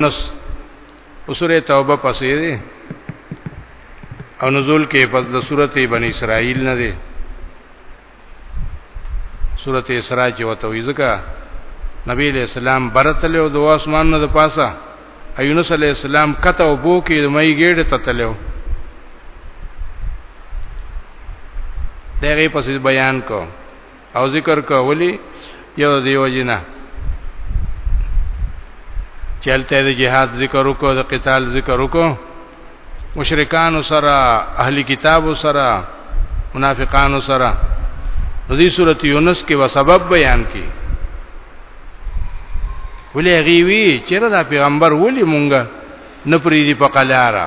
نس په سوره توبه پسې دی او نزول کې پس د سورته بنی اسرائیل نه دی سورته اسراء چې وته وی ځکه نبی علیہ السلام برتل او د اسمان نه د پاسه ایونس علیہ السلام کته او بو کې د مې ګېډه تتلو دغه پسې بیان کو او ذکر کولی یو دیو جنا چلته د جهاد ذکر وکړو د قتال ذکر وکړو مشرکان سره اهلی کتاب سره منافقان سره د دې سورۃ یونس کې و سبب بیان کی ولې غیوی چې دا پیغمبر ولې مونږه نه پریدي په قلاره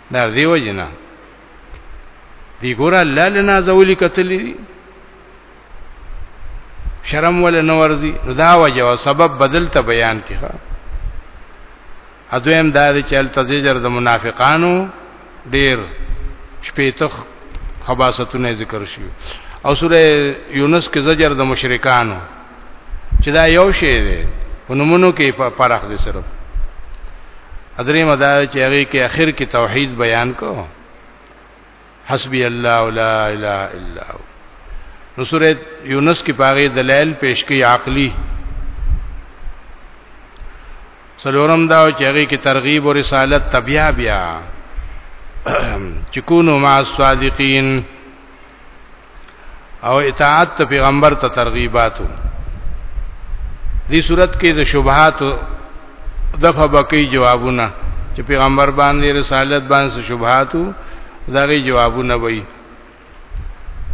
دا دیو جنا دی ګور الله لنا زولی کتلی دی شرم ول نه ورزي نو دا وجه او سبب بدل ته بیان کړه اځویم دا چې التزجر د منافقانو ډیر شپېتخ خباستونه ذکر شي او سوره یونس کې زجر د مشرکانو چې دا یو شی دی په نمونو کې په پرخ دي صرف حضرې مدا چې هغه کې اخر کې توحید بیان کو حسبی الله لا اله الا هو نو سورۃ یونس کې پاره دلایل پیش کړي عقلی سلورم دا چې هغه کې ترغیب او رسالت تبیا بیا چکونو مع الصادقین او اطاعت ته پیغمبر ته ترغیباتو دې صورت کې د شبهات دغه بقي جوابونه چې پیغمبر باندې رسالت باندې شبهاتو دغه جوابونه وایي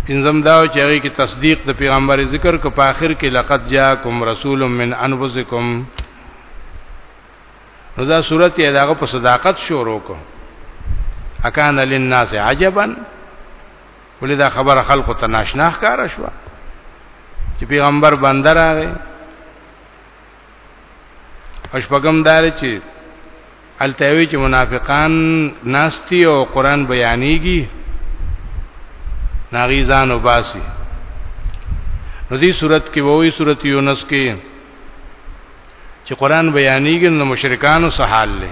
پنځم دا چې هغه کې تصدیق د پیغمبر ذکر کو په اخر کې لقد جاءکم رسول من انفسکم نو دا صورت یې داغه په صداقت شروع کو اکان للناس عجبا ولې دا خبره خلکو ته ناشنا ښکارا شو چې پیغمبر بندر راغی اشپغم دار چې التوی چې منافقان ناستی او قران بیانېږي ناغي ځان وباسي نو دې صورت کې وایي صورت یونس کې چې قران بیانېږي نو مشرکانو سحال له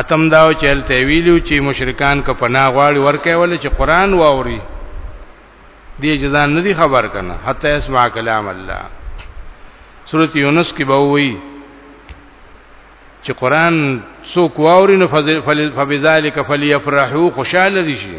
اتم داو چل ته ویلو چې مشرکان که پناه غواړي ورکه ول چې قران واوري دې جزان ندي خبر کنه حتی اسمع کلام الله سورۃ یونس کې به وایي چې قران څوک واوري نو فبذالک فلیفرحوا خوشاله دي شي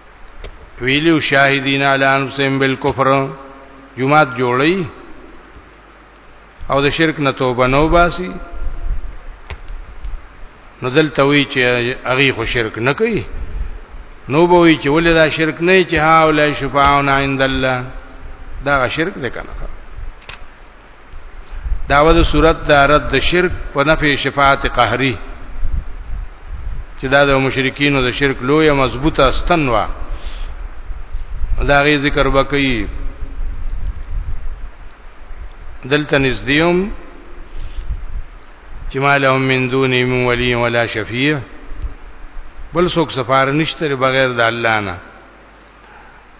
ویلو شاهدین علی انفسهم بالکفر جمعات جوړی او د شرک نه توبه نو باسي نو دلته وی چې هغه خو شرک نه کوي نو به وی چې ولې دا شرک نه چې ها اولای شفاعون عند الله دا شرک ده کنه داوه د صورت د رد د شرک په نفع شفاعت قهری چې دا د مشرکین د شرک لوی مضبوطه استنوا دا غي ذکر وکړي دلته نزدیوم چې مالهم من دون من ولی ولا شفیع بل څوک سفار نشته بغیر د الله نه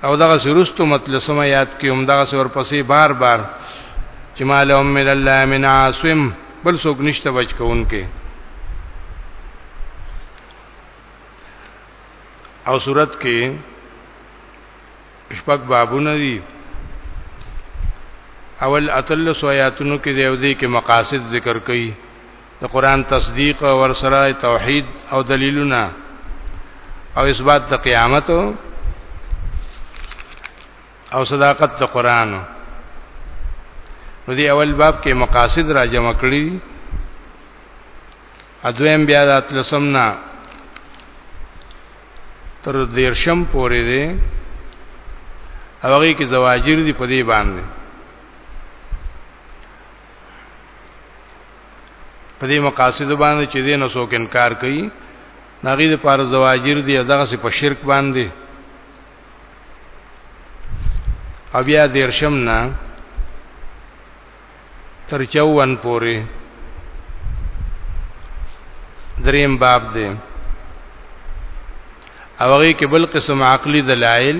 او دغه سرستو مطلب سم یاد کې هم دغه سور پسې بار بار چې مال هم من الله من عاصم بل څوک نشته بچ کوونکې او صورت کې شپږ بابونه دي اول اتل سویاتونو کې دیو دی کې مقاصد ذکر کړي د قران تصدیق ور سره توحید او دلیلونه او اثبات د قیامت او صداقت د قران نو دی اول باب کې مقاصد را جمع کړی ادویم بیا د اتلسمنا تر دیرشم پورې دی هغه کې زواجر دی په دې باندې په دې مقاصد باندې چې دین سو کې انکار کوي نغې د پار زواجر دی دغه سي په شرک باندې او بیا دیرشم نه تر 54 پورې دریم باب دی او هغه کې بل قسم عقلي دلایل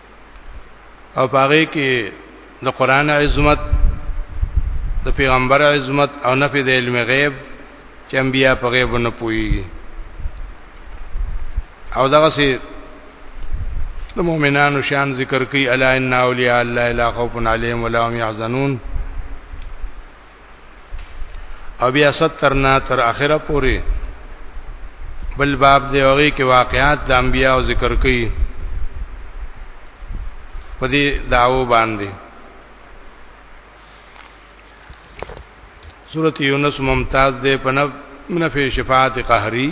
او پاره کې د قران عظمت د پیغمبر عظمت او نفي د علم غیب چې انبیا په غیب نه پويږي او دغه سي د مؤمنانو شان ذکر کوي الا ان اولیاء الله لا خوف علیهم ولا هم يحزنون او بیا 70 نه تر اخره پورې بل باب دی هغه کې واقعات د انبیاء او ذکر کوي په دې داو باندې سورۃ یونس ممتاز ده په نفع شفاعت قهری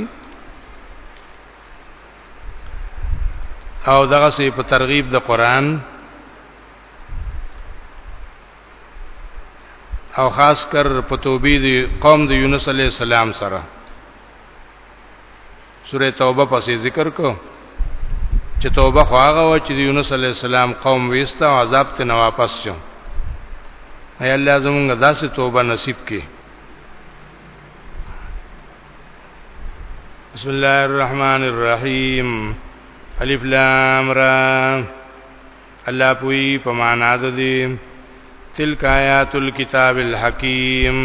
او دغه سي په ترغیب د قران او خاص کر په توبې دی قوم د یونس علی السلام سره سوره توبه پسې ذکر کو چې توبه خو هغه و چې د یونس علی السلام قوم ویستا او عذاب ته نه واپس شو اي الله زمونږ داسې توبه نصیب کړي بسم الله الرحمن الرحیم الف لام را الله پوي په معنا ده دي تلک آیات الكتاب الحکیم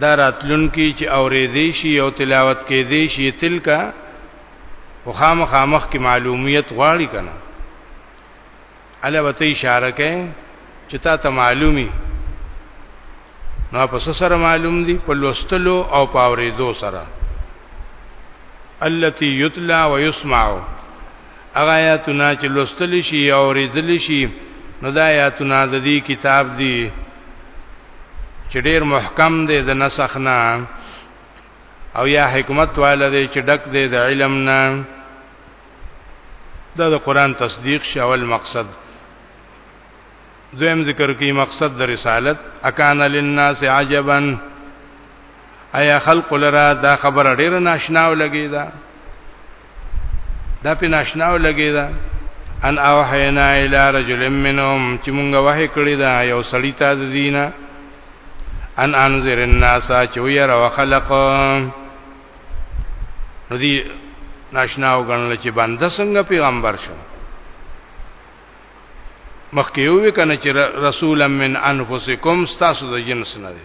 دا راتلون کی چې اورې دې شي او تلاوت کې دې شي تلک او خامخ مخ کی معلومیت غواړي کنه علاوه اشاره کوي چې تا ته معلومي نو په سره معلوم دي په لوستلو او په اورېدو سره التي يتلى ويسمع هغه آیاتونه چې لوستل شي او ریدل شي نو دا آیاتونه د دې کتاب دی چې ډېر محکم دی د نسخ نه او یا حکمت والا دی چې ډک دی د علم نه دا د قران تصدیق شاول مقصد دویم ذکر کی مقصد د رسالت اکان للناس عجبا ایا خلق لرا دا خبر ډیر ناشنا ولګی دا دا په ناشناو لګی دا ان او حینا الی رجل منهم چې مونږ وه کړی دا یو سړی ته د دینه ان انذر الناس چې وير او خلق نو دی ناشناو غنل چې بنده څنګه پیغمبر شو مخکې یو کنه چې رسولا من انفسکم تاسو د جنس نه دی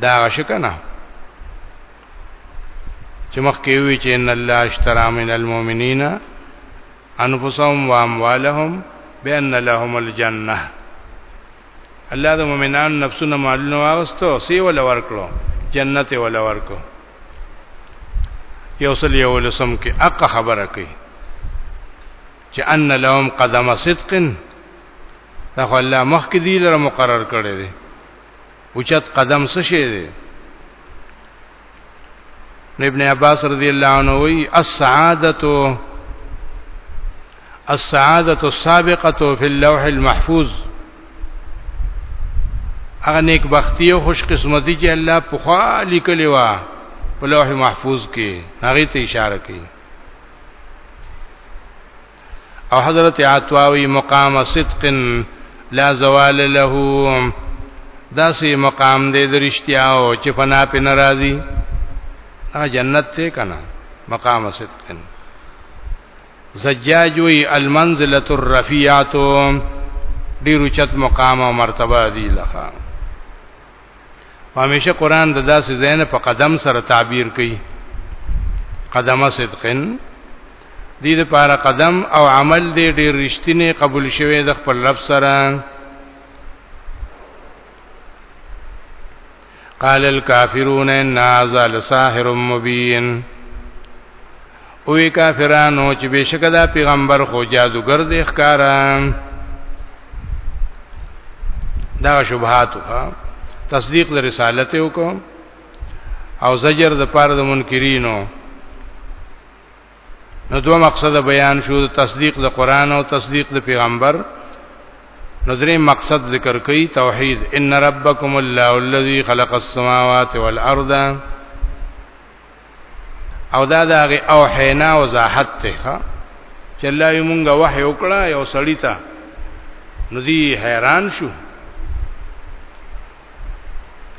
دا شکنه چې مخکې وی چې ان الله اشترى من المؤمنین انفسهم واموالهم بان لهم الجنه الله د مؤمنان نفسونه مالونه واغستو سی ول ورکړو جنت ول ورکو یو سل یو لسم کې اق خبره کوي چې ان لهم قدم صدق دا خو الله مخکې دی لره مقرر کړی دی اوچت قدم څه شي دی ابن عباس رضی الله عنه وی السعادته السعادة السابقة في اللوح المحفوظ هغه نیک بختی او خوش قسمتی چې الله په خوا لیکلی و په لوح محفوظ کې هغه ته اشاره کوي او حضرت عطواوی مقام صدق لا زوال له دا سی مقام دې درشتیا او چې فنا په ناراضي هغه جنت ته کنا مقام صدق زجاج وی المنزله الرفیعه ډیرو چت مقام او مرتبه دی لخوا همیشه قران د داسې زین په قدم سره تعبیر کوي قدمه صدقن دې لپاره قدم او عمل دې ډېر رښتینی قبول شوی د خپل رب سره قال الكافرون ان هذا لساحر مبين اوی کافرانو چې بشک دا پیغمبر خو جادوګر دی ښکاران دا شبهات ها تصدیق د رسالت وکړو او زجر د پاره د منکرینو نو دوه مقصد بیان شو تصدیق د قران او تصدیق د پیغمبر نظرې مقصد ذکر کړي توحید ان ربکم الله الذی خلق السماوات والارض او دا دغه او حینا وضاحت ته ها چې الله یې مونږه وحی وکړه یو سړی ته نو دی حیران شو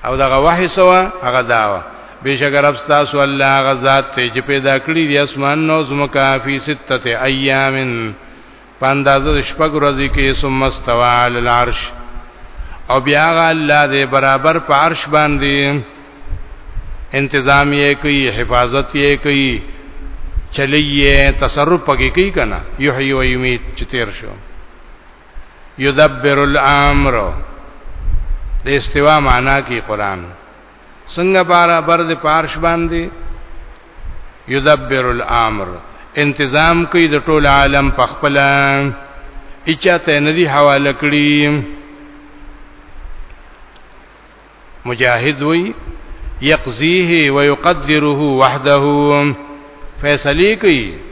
او دغه وحی سوا هغه داوا بشکر افستا سو الله غزاد ته چې پیدا کړی دی اسمان نو زمکا فی سته ایامن په اندازه د شپږ ورځې کې ثم استوى على العرش او بیا غا الله دې برابر په عرش باندې انتظام یې کوي حفاظت یې کوي چلیه تصرف پکې کوي کنه یحیی و یمیت چې تیر شو یدبر الامر د استوا معنا کې قران څنګه بارا بر د پارش باندې یدبر الامر انتظام کوي د ټول عالم په خپل اچا ته ندي حواله کړی مجاهد وی یقضیه و یقدره وحده فیصله کوي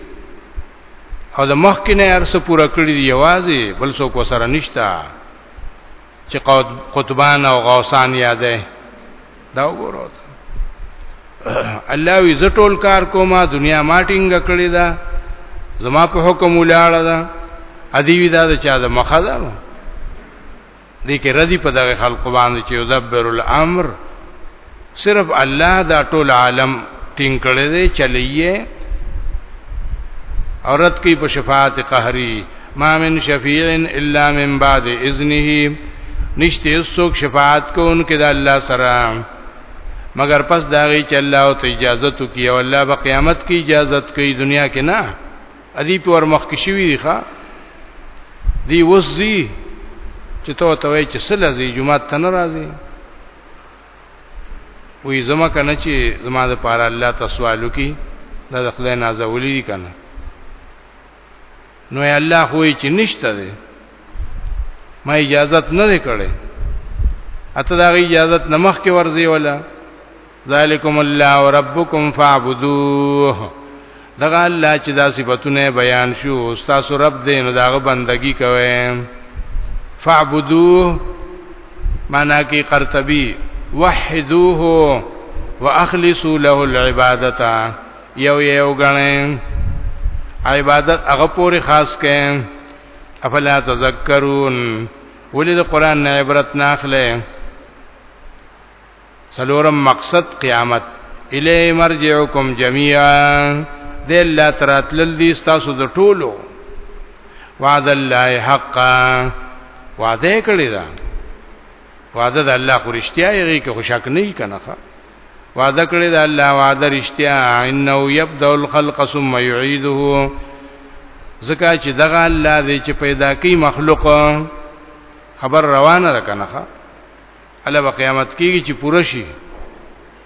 او د مخکنه ارسه پورا کړی دی یوازې بل څوک سره نشتا چې قطبان او غوسان یادې دا وګورو الله وی زټول کار کومه دنیا ما ټینګ کړی دا زما په حکم ولاړه ده ادي وی دا چا د مخه ده دې کې رضی په دغه خلق باندې چې یدبر الامر صرف الله دا ټول عالم ټینګ کړی دی چلیه اورت کی په شفاعت قهری ما من شفیع الا من بعد اذنه نشته څوک شفاعت کوونکې د الله سره مگر پس دا غي چې الله او ته اجازه تو کی او الله په قیامت کې اجازه کوي دنیا کې نه ادي په ور مخ کې شوی دی ښا دی وسزي چې ته ته وای چې سلازي جمعه ته ناراضي وې زما کنه چې زما د پاره الله تسوالو کی دا د خدای نازولې دي کنه نو الله خو یې چې نشته ده ما اجازت نه ده کړې اته دا اجازت نمخ کې ورځي ولا ذالکم الله ربکم فاعبدوه دغه الله چې دا صفاتونه بیان شو استاد رب دې نو داغه بندگی کوي فعبدوه معنا کې قرطبي وحدوه واخلصوا له العبادت یو یو غنه عبادت هغه پورې خاص کړي افلا تذکرون ولې د قران نه عبرت نه اخلي څلورم مقصد قیامت الیه مرجعکم جميعا د الله تراتل دي تاسو د ټولو وعد الله حقا وعده کړی دا وعده د الله خو رښتیا یې کې خوشاک نه کنه وعده کړی دا الله وعده رښتیا انه یبدا الخلق ثم يعيده زکه چې دغه الله دې چې پیدا کوي مخلوق خبر روانه ده کنه الله په قیامت کېږي چې پوره شي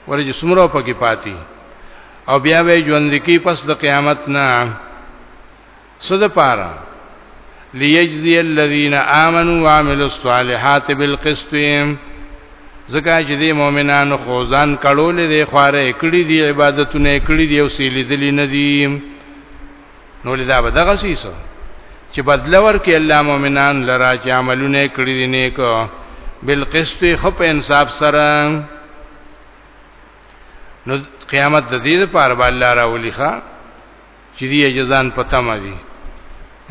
ورته څومره پکې پاتې او بیا به ژوند کې پس د قیامت نه صد پاره ليجزي الذين آمنوا وعملوا الصالحات بالقسط زکه چې د مؤمنانو خوزان کړول دي خواره کړی دي عبادتونه کړی دي او سیلې دي نه دي نو لدا به دغه سیسو چې بدلور کې الله مؤمنان لرا چې عملونه کړی دي نیک بالقسط خو په انصاف سره نو قیامت د دې لپاره به الله راولي ښا چې دې جزان پته ما دي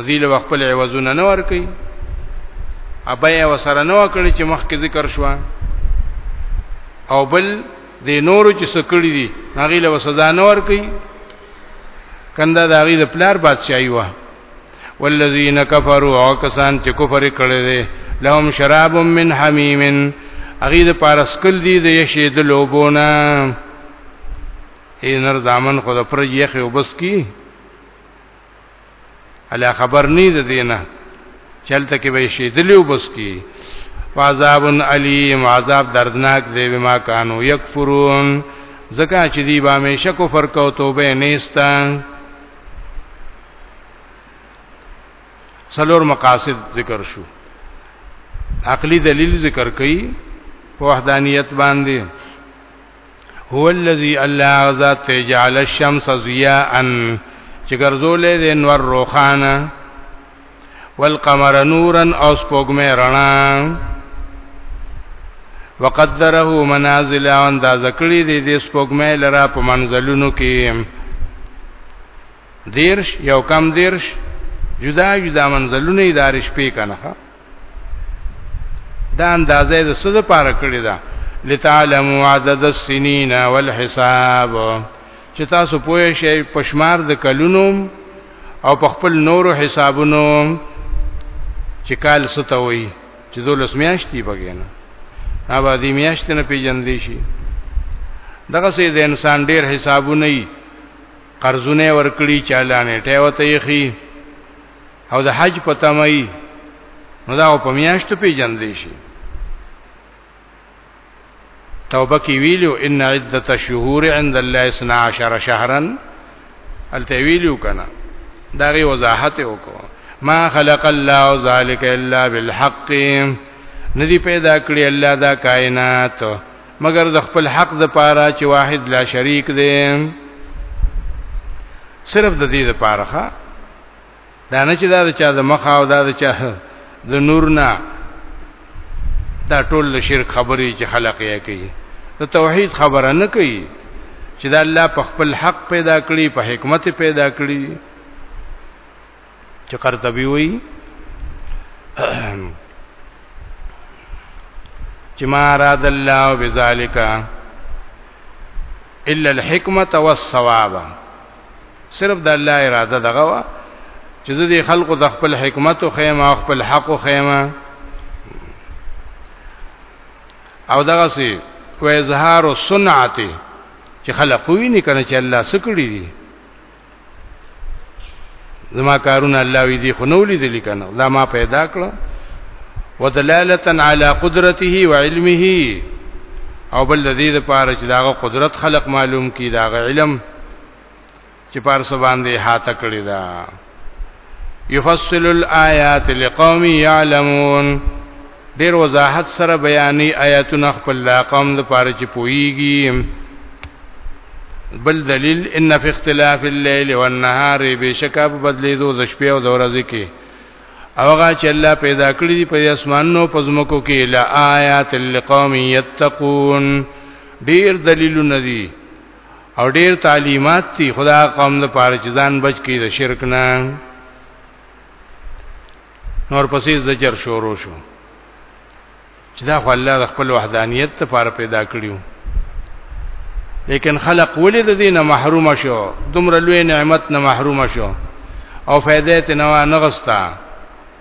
ذیل وقبل عوضونه نه ور کوي ابیا وسره نو کړی چې مخکې ذکر شو او بل د نورو چې سکړی دي هغه له سزا نه ور کوي کنده دا غي د پلار بادشاہي و والذین کفروا او کسان چې کفر کړي دي لهم شراب من حمیم اغي د پارسکل دي د یشي د لوبونه هی نر زامن خود فرج یخ وبس کی الا خبر نه د دینه چلته کې به شي دلیو بس کی فعذاب علیم عذاب دردناک دی بما کانو یکفرون زکه چې دی با مې شکو فرق او توبه نیستا سلور مقاصد ذکر شو عقلی دلیل ذکر کړي په وحدانیت باندې هو الذي الله ذات جعل الشمس ضياء چې ګرځولې د نور روخانه والقمر نورا او سپوږمې رڼا وقدره منازل ان دا ذکرې دې د سپوږمې لرا په منزلونو کې دیرش یو کم دیرش جدا جدا منزلونه دارش پی کنه دا اندازې د څه لپاره کړی دا لتعلموا عدد السنين والحساب چې تاسو پوه شئ پښمار د کلونو او په خپل نورو حسابونو چې کال ستوي چې دولس میاشتې بګینه اوبه دې میاشتې نه پیژندې شي دغه سي د انسان ډیر حسابونه یې قرضونه ورکړي چالانه ټیوته یې او د حج په تمای نو دا په میاشتو پیجندې شي توبه کې ویلو ان عدت الشهور عند الله 12 شهرا الته ویلو کنه دا غي وضاحت وکړه ما خلق الله ذلك الا بالحق ندی پیدا کړی الله دا کائنات مگر د خپل حق د پاره چې واحد لا شریک دی صرف د دې د پاره دا نه چې دا د چا د مخ او دا د چا د نور نه دا ټول له شرک خبرې چې خلق یې کوي د توحید خبره نه کوي چې دا الله په خپل حق پیدا کړی په حکمت پیدا کړی چې قرطبي وایي چې ما راد الله بذالک الا الحکمت والثواب صرف د الله اراده دغه وا چې د خلکو د خپل حکمت او خیمه خپل حق او خیمه او دغه سي و اظهار الصنعت چې خلق وی نه کنه چې الله سکړي دي زما کارونه الله وی دي خنولې دي لیکنه دا ما پیدا کړ ودلالتا علی قدرته وعلمه او بل ذی د پاره چې داغه قدرت خلق معلوم کی داغه علم چې پارس باندې هاته کړی دا یفصل الآیات لقوم یعلمون ډیر وضاحت سره بیانې آیاتونه خپل قوم د پاره چې پويږي بل دلیل ان فی اختلاف الليل والنهار بشکا په بدلیدو د شپې او د ورځې کې اوغه چې الله پیدا کړی دی په اسمانونو په زمکو کې لا آیات لقوم یتقون ډیر دلیلونه دي او ډیر تعلیمات دي خدا قوم د پاره چې ځان بچ کړي د شرک نه نور پسې زجر شروع شو چې دا خو الله د خپل وحدانیت لپاره پیدا کړیو لیکن خلق ولې د دینه محروم شو دومره لوی نعمت نه محروم شو او فائدې ته نه نغستا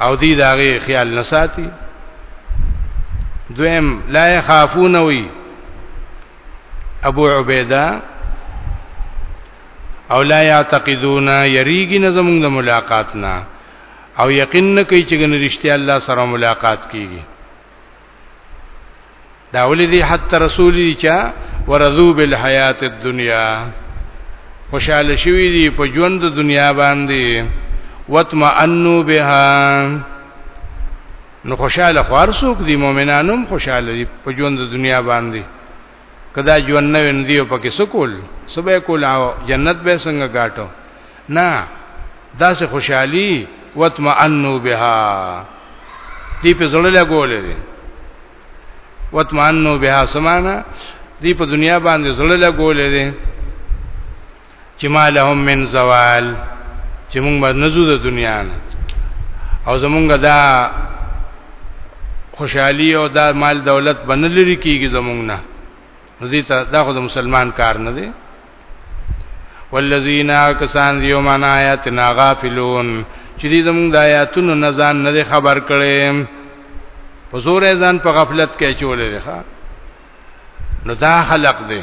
او دی داغه خیال نه ساتي دویم لا يخافون وی ابو عبیده او لا يعتقدون یریږي نه زمونږ د ملاقات نه او یقین نه کوي چې ګنې رښتیا الله سره ملاقات کیږي دا ولې دي حتی رسولي چا ورذو بالحیات الدنیا خوشاله شوی دی په ژوند د دنیا باندې وتمئنو بها نو خوشاله خوار سوک دی مؤمنانو خوشاله دی په ژوند د دنیا باندې کدا ژوند نه وندیو پکې سکول سبه کول او جنت به څنګه گاټو نه دا سه خوشحالي وتمنو بها دی په زړه لګولې دي وتمنو بها سمانا دی په دنیا باندې زړه لګولې دي چې ما لهم من زوال چې موږ به نزو د دنیا نه او زمونږ دا خوشحالي او دا مال دولت بنلري کیږي زمونږ نه دې ته دا خو د مسلمان کار نه دی والذین کسان دیو مان آیاتنا غافلون چې دې زمونږ د آیاتونو نه ځان نه خبر کړي حضور ځان په غفلت کې چولې ده نو دا خلق دی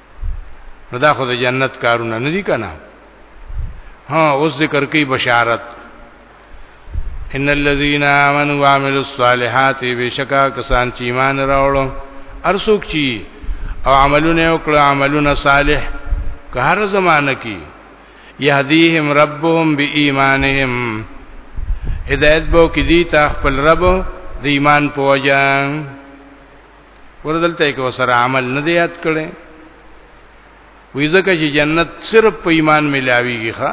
نو دا خو د جنت کارونه نه دي کنه ها اوس ذکر کوي بشارت ان الذين امنوا وعملوا الصالحات بشکا کسان چې ایمان راوړو ارسوک چی او عملونه وکړه عملونه صالح که هر زمانه کې يهديهم ربهم بإيمانهم هدایت بو کې دي تا خپل رب د ایمان په وجه وردلته کې وسره عمل نه دی یاد کړي وې ځکه چې جنت صرف په ایمان ملاويږي ښا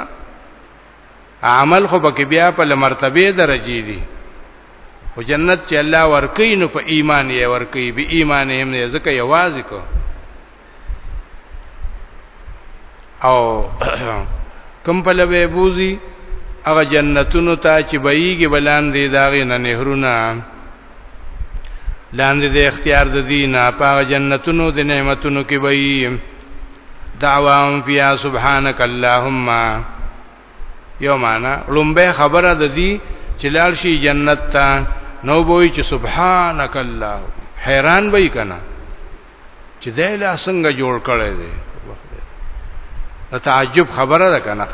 عمل خو پکې بیا په مرتبه درجه دي او جنت چې الله ورکې نو په ایمان یې ورکې به ایمان یې هم ځکه یوازې کو او کم په لوي بوزي هغه جنتونو ته چې بېږي بلاندې داغې نه نهرونه لاندې د اختیار د دینه په جنتونو د نعمتونو کې بېږي دعوام فیا سبحانك اللهم یومانا لومبه خبره د دې چې لال شي جنت ته نو بوئی چې سبحانك الله حیران بې کنا چې دا له څنګه جوړ کړي دي تعجب خبره ده کنه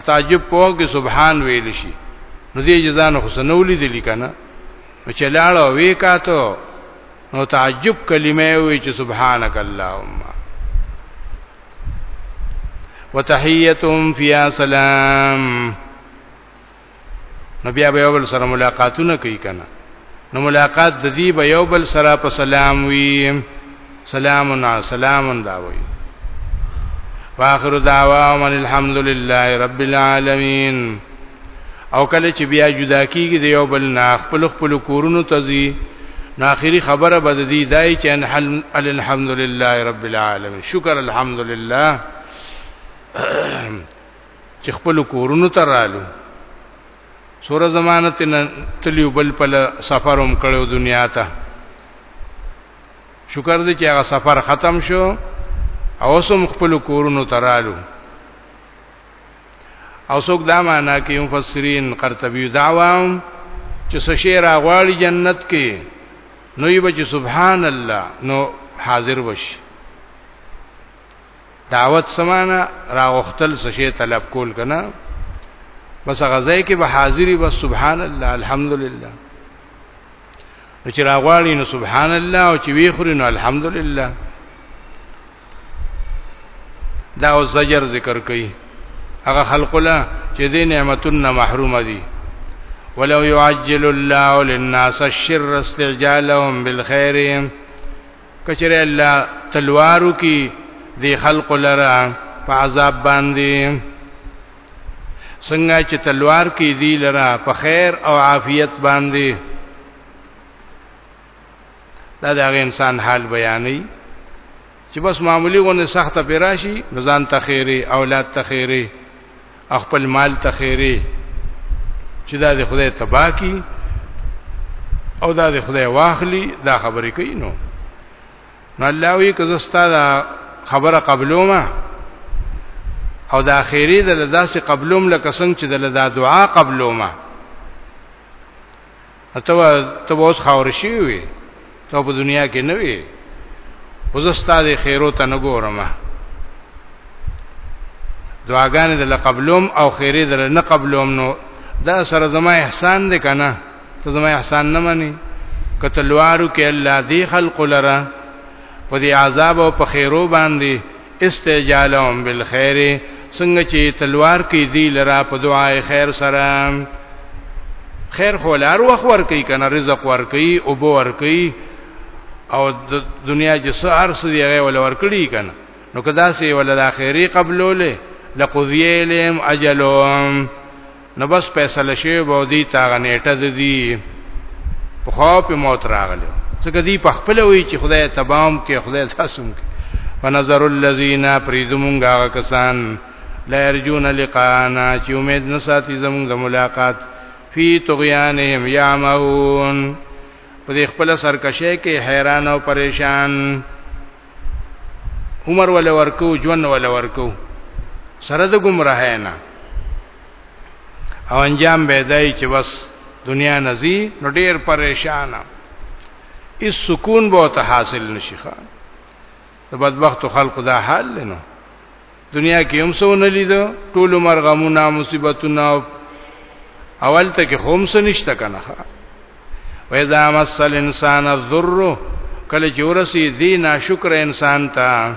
تعجب په کې سبحان ویل شي نو دې جزان حسنولی دي لیکنه نو چې لاړو وی کاتو نو تعجب کلمه وی چې سبحانك اللهم وتحيتهم فيها سلام نو بیا به یو بل سره ملاقاتونه کوي کنه نو ملاقات د دې به یو بل سره په سلام وي سلام علی سلام دا وي واخر دعواهم الحمد لله رب العالمین او کله چې بیا جدا کیږي د یو بل نه خپل خپل کورونو ته ځي نو اخري خبره بد دي دای چې الحمد لله رب العالمین شکر الحمد لله چې خپل کورونو ته رالو سوره زمانه تن تلیو بل په سفروم کړو دنیا ته شکر دې چې هغه سفر ختم شو او سم خپل کورونو ته رالو او څوک دا معنا کوي مفسرین قرطبي دعوام چې سشیر غواړي جنت کې نو یې بچ سبحان الله نو حاضر وشي دعوت سمانه راغختل څه شی طلب کول کنه بس غزای کې به حاضری بس سبحان الله الحمدلله نو چې راغواړي نو سبحان الله او چې وی خوري نو الحمدلله دا او زجر ذکر کوي هغه خلق لا چې دې نعمتونه محروم دي ولو يعجل الله للناس الشر استعجالهم بالخير کچره الله تلوارو کی دی خلق لرا په عذاب باندې څنګه چې تلوار کی دی لرا په خیر او عافیت باندې دا د انسان حال بیانې چې بس معمولی غونه سخته پیراشي ځان تخیری اولاد تخیری خپل مال ته خیره چې دا د خدای تبا کی او دا د خدای واخلی دا خبرې کوي نو نو الله وی که زستا دا خبره قبلومه او دا خیره د لداسې قبلوم لکه څنګه چې د لدا دعا قبلومه اتوا ته اوس خاور شي وي ته په دنیا کې نه وي اوس ستاسو خیرو ته نه ګورم دعاګانې د قبلوم او خیره د نه قبلوم نو دا سره زما احسان دی کنه ته زما احسان نه مانی کتلوارو کې الله دی خلق لره په دې عذاب او په خیرو باندې استجالهم بالخير څنګه چې تلوار کوي دی لرا په دعای خیر سره خیر خو لار وخت ور کوي کنه رزق ور کوي او بو ور کوي او د دنیا چې سهار سړي هغه ول ور کړی کنه نو کدا سي ول د اخري قبلوله لقضيه لهم اجلهم نو بس فیصله شوی به دی تا غنیټه د دی په خو په موت راغلی څنګه دی په خپل وی چې خدای تبام کې خدای تاسو کې ونظر الذین پریدمونګه کسان لا يرجون لقاءنا چې امید نه ساتي زموږ د ملاقات فی طغیانهم یعمهون په دې خپل سرکشه کې حیران او پریشان عمر ول ورکو جون ول ورکو سره د گمراه نه او انجام به دای چې بس دنیا نزی نو ډیر پریشان اس سکون به ته حاصل نشي ښا د بدبخت خلکو دا حال لنو دنیا کې هم سو نه لیدو ټول عمر غمونه مصیبتونه اول ته کې هم څه نشته کنه و اذا مس الانسان الضر کله چې ورسی دی ناشکر انسان ته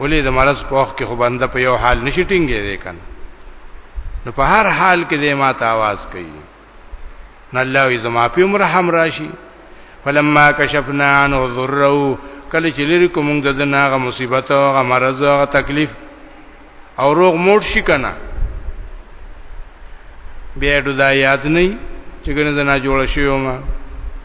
ولې د مرض په وخت کې خو بنده په یو حال نشي ټینګې دی کنه نو په هر حال کې دې ما ته आवाज کوي نو الله یې زما په عمر هم راشي فلما کشفنا عنه ضره کله چې لري کوم د دناغه مصیبت او غ مرض او غ تکلیف او روغ موټ شي کنه بیا د آیات نه چې ګنه نه جوړ شي ومه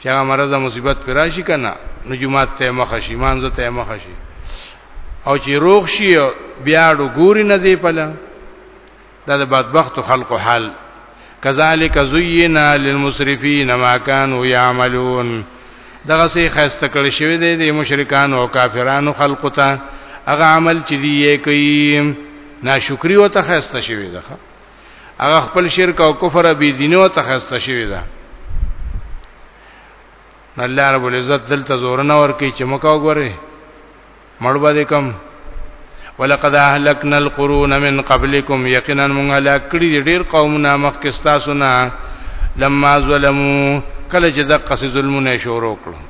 چې هغه مرزه مصیبت پر راشي کنه نو جمعه ته مخ شي مانځه ته مخ شي او چې روغ شي بیا ډو ګوري نه دی پله دا د بدبخت خلقو حال کذالک زینا للمسرفین ما كانوا يعملون دغه سي خسته کړ شوی دی د مشرکان او کافرانو خلقو ته هغه عمل چې دی یې کوي ناشکری او ته خسته شوی دی هغه خپل شرک او کفر به دینو ته خسته شوی ده الله رب العزت دلته زور نه ور کوي چې مکه وګوره مړ باندې کم ولقد اهلكنا القرون من قبلكم یقینا موږ هلاک کړي ډیر قومونه مخکې تاسو نه لما ظلمو کله چې دغه قصې ظلمونه شروع کړو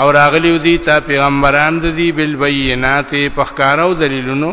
او راغلی دی تا پیغمبران د دی بالبینات په ښکارو دلیلونو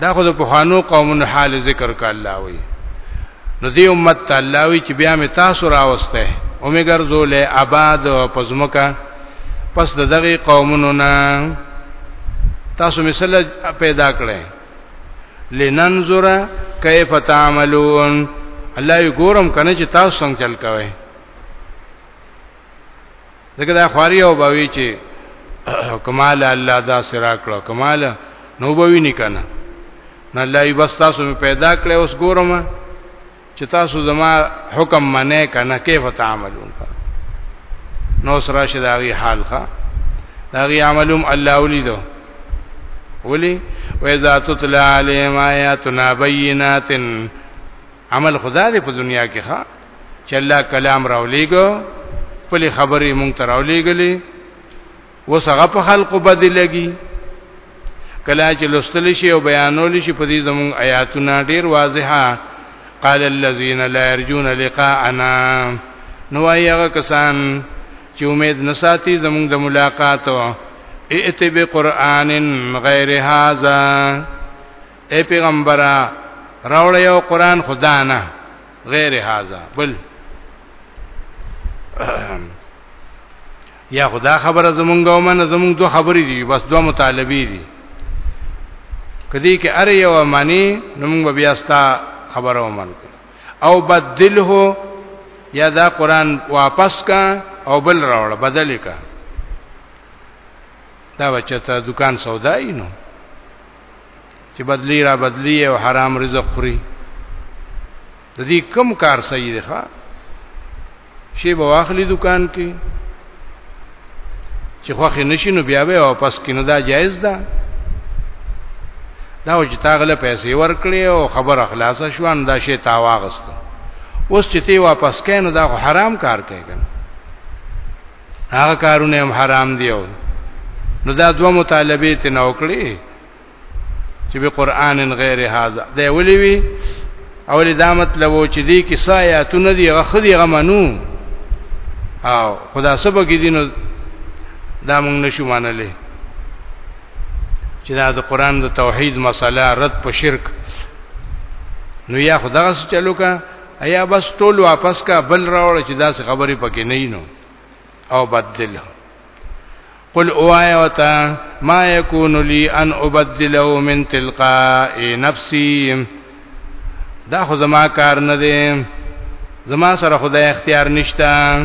دا خو د پوهانو قومونو حال ذکر کا الله وی نو دی امت ته الله وی چې بیا می تاسو راوسته او می ګرځول آباد او پزمکا پس د دغه قومونو نه تاسو مثال پیدا کړئ لننظر کیف تعملون الله یې ګورم کنه چې تاسو څنګه چل کوئ دغه د خواري او باوی چې کمال الله دا سرا کړو کمال نو باوی نه کنه نه الله یې بس تاسو می پیدا کړې اوس ګورم چې تاسو زما حکم منه کنه کیف تعملون نو سره شداوی حال ښا داغي عملوم الله ولیدو ولی وإذا تطلع عليهم آياتنا بينات عمل خدا دې په دنیا کې ښا چې الله کلام راولېګو خپل خبرې مونږ ته راولېګلې اوس هغه په خلقو بدې لګي کله چې لوستل شي او بیانول شي په دې زموږ آیاتونه ډېر واضحه قال الذين لا يرجون لقاءنا نو هغه کسان چې امید نساتی زموږ د ملاقات ائت بقران غیر هذا اے پیغمبره راوړ یو قران خدا نه غیر هاذا بل یا خدا خبره زمونږ او من زمونږ دوه خبرې دي بس دوه مطالبه دي کدی کې اره یو معنی نو موږ بیا ستا خبره ومن او بدله یا دا قران واپس کا او بل راوړ بدل کا دا بچتا دکان سودای نو چې بدلی را بدلی او حرام رزق خوري د دې کم کار صحیح دی ښا شی به واخلي دکان کې چې خوخه نشینو بیا به واپس کینو دا جایز ده دا چې تاغله پیسې ورکړې او خبر اخلاص شو ان دا شی تا واغست اوس چې تی واپس کینو دا حرام کار کوي کنه هغه کارونه هم حرام دی نو دا دوه مطالبه ته نو کړی چې به قران غیر هاذا دا ولي وی او دا مطلب و چې دې کې سایاتونه دي غخدي غمنو او خدا سبا کې دینو دا موږ نشو منلې چې دا د قران د توحید مسله رد په شرک نو یا خدا سره چلو کا ایا بس ټول واپس کا بل راوړ چې دا خبرې پکې نه نو او بدله قل اوایا وتا ما یکون لی ان ابدله من تلقاء نفسی دا خو زما کار نه دی زما سره خدای اختیار نشته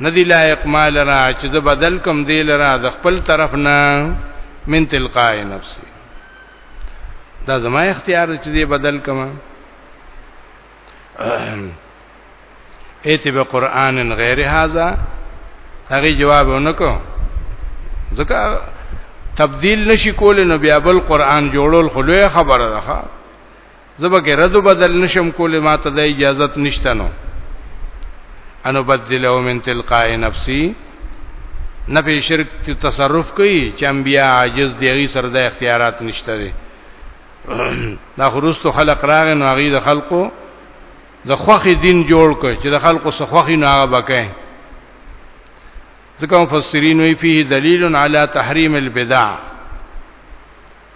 ندی لایق مال را چې زه بدل کوم دی لرا د خپل طرف نه من تلقاء نفسی دا زما اختیار چې دی بدل کوم ایت به قران غیر هاذا هغه جواب ونکو ځکه تبديل نشي کول نو بیا بل قران جوړول خو لوی خبره ده زبکه رد بدل نشم کول ما ته د اجازه نشته نو انو بدله من تلقاء نفسي نه په شرک تصرف کوي چې انبیا عاجز دی غي سره د اختیارات نشته دي دا خروستو خلق راغ نو غي د خلقو د خوخي دین جوړ کړ چې د خلکو څخه خوخي نه هغه بکې ځکه مفسرین وی فيه دلیل علی تحریم البدع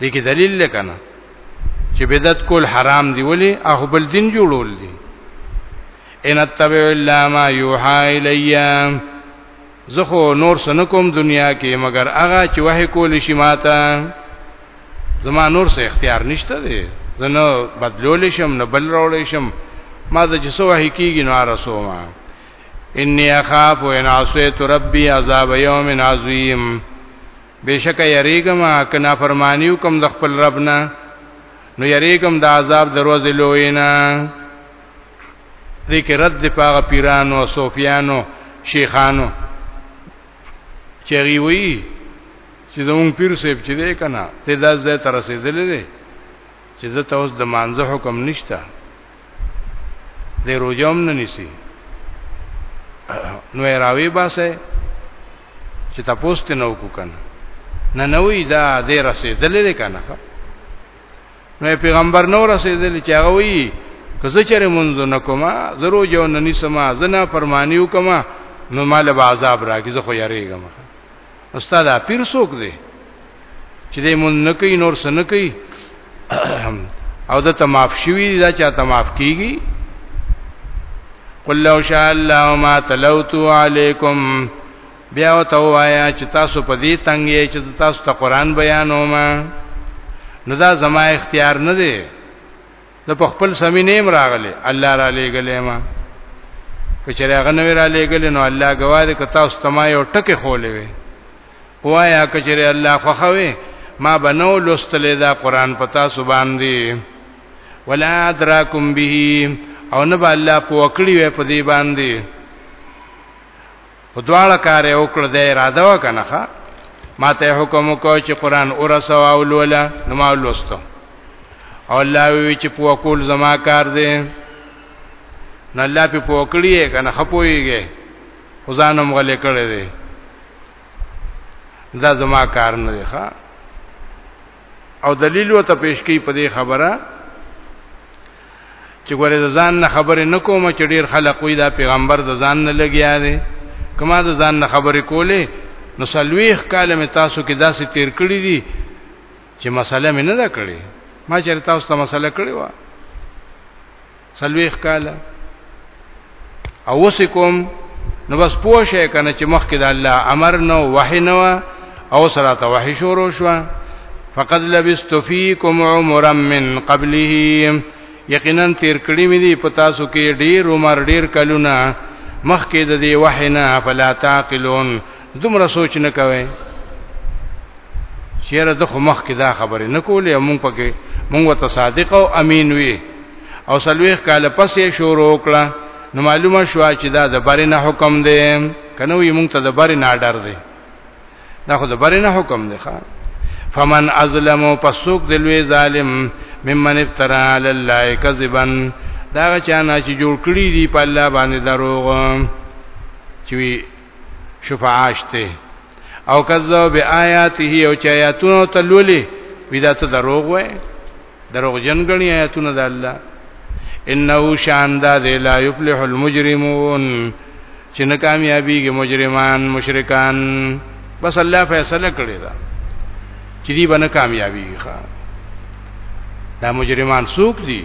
دې کې دلیل لکنه چې بدعت کول حرام دی ولی اخو بل دین جوړول دی ان اتبع الا ما یوحى الیا زخو نور سنکم دنیا کې مگر هغه چې وحی کول شي ماته زما نور څه اختیار نشته دی زنه بدلول شم نه بل راول شم ما د جسو وحی کیږي نو رسوما انی اخاف ان عصیت ربی عذاب یوم عظیم بشک یریګم کنا فرمانیو کوم د خپل ربنا نو یریګم د عذاب دروازه لوینا دې کې رد پاغه پیرانو صوفیانو شیخانو چری وی چې زمون پیر صاحب چې دی کنه ته دا ځای تر رسیدلې دی چې د توس د مانزه حکم نشته د روزوم نه نسی نو راوی باسه چې تاسو ته نو کو کنه نه نوې دا د رسیدلې دی کنه نو پیغمبر نو رسیدلې چې هغه وی که زه چېرې مونږ نه کومه زه روزو نه نیسم زه نه فرمانیو کومه نو مال به عذاب راکې زه خو یریږم استاد پیر څوک دی چې دې مون نه کوي نور سن کوي او د تماف شوی دا چا تماف کیږي قل لو شاء الله ما تلوت علیکم بیا او ته وایا چې تاسو په دې تنګې چې تاسو ته قران بیانوم نو دا زما اختیار نه دی د په خپل سمې نیم راغلی الله را لېګلې ما که چېرې هغه نوې را لېګلې نو الله ګواه دې که تاسو ته ما یو ټکی خولې وي وایا که چېرې الله خوښوي ما بنو لوستلې دا قران په تاسو باندې ولا ادراکم به او نه به الله په وکړي وي په دې باندې خو دواړه کار یې وکړ د اراده وکنه ښا ما ته حکم وکړ چې قران اورسو او لولا نو ما لوستو او الله وی چې په وکول زما کار دی نه الله په پوکړی کنه خپويږي خدانم غلې کړې دی دا زما کار نه دی ښا او دلیل وته پیش کی په دې خبره چې ګوره د ځان نه خبرې نه کوم چې ډیر خلک وي دا پیغمبر د ځان نه لګیا دی کما د ځان نه خبرې کولې نو سلويخ کاله مې تاسو کې داسې تیر کړی دي چې مسله مې نه ده کړې ما چې تاسو ته مسله کړې و سلويخ کاله او وسکم نو بس پوه شئ کنه چې مخکې د الله امر نو وحی نو او سره ته وحی شروع شو فقد لبست فیکم عمرا من قبله یقینا تیر کړی مې دی پتا سو کې ډیر عمر ډیر کلونه مخکې د دې وحی نه فلا تعقلون دومره سوچ نه کوي چیرې د خو مخ کې دا خبره نه کولې مونږ پکې مونږ ته صادق او امین وي او سلويخ کال پسې شروع کړه نو معلومه شو چې دا د بری نه حکم دی کنه وي مونږ ته د بری نه ډر دی دا خو د بری نه حکم دی ښا فمن ازلمو پسوک دلوی ظالم ممن افترا علی الله کذبا دا چا نه چې جوړ کړی دی په الله باندې دروغ چې شفاعت ته او کذب بیااته او چې آیاتونو ته لولي بدعت دروغ وای دروغ جن غني آیاتونه د الله انه شان دا دی لا یفلح المجرمون چې نه کامیابیږي مجرمان مشرکان بس الله فیصله کړی دا چې دی باندې کامیابیږي ښا دا مجرمان څوک دي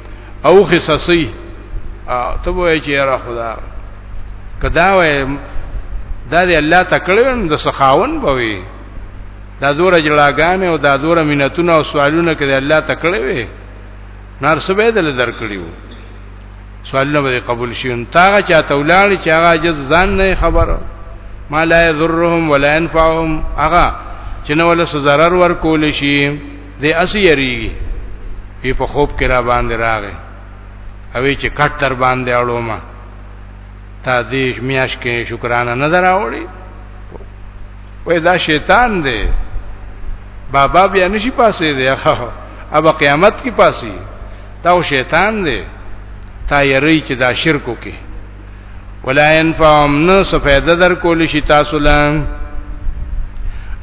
او خصصي ته وای چې را خدا کدا وای دا دی الله تکړه د سخاون بوي دا دور جړاګانې او دا دور مينتونه او سوالونه کړي الله تکړه وي نار سبه دل درکړیو سوالونه به قبول شي ان تاغه چاته ولاړ چې هغه جز ځان نه خبر ما لا يضرهم ولا ينفعهم هغه چې نو له ضرر ور کول شي دې اسی یریږي وی په خوب کې را باندې راغې اوی چې کټ تر باندې اړو ما تا دې میاش کې شکرانه نه دراوړي وې دا شیطان دی بابا بیا نشي پاسې دی هغه اب قیامت کې پاسي دا شیطان دی تا یری چې دا شرکو کې ولا ينفعهم نو سفیده در کول شي تاسو لا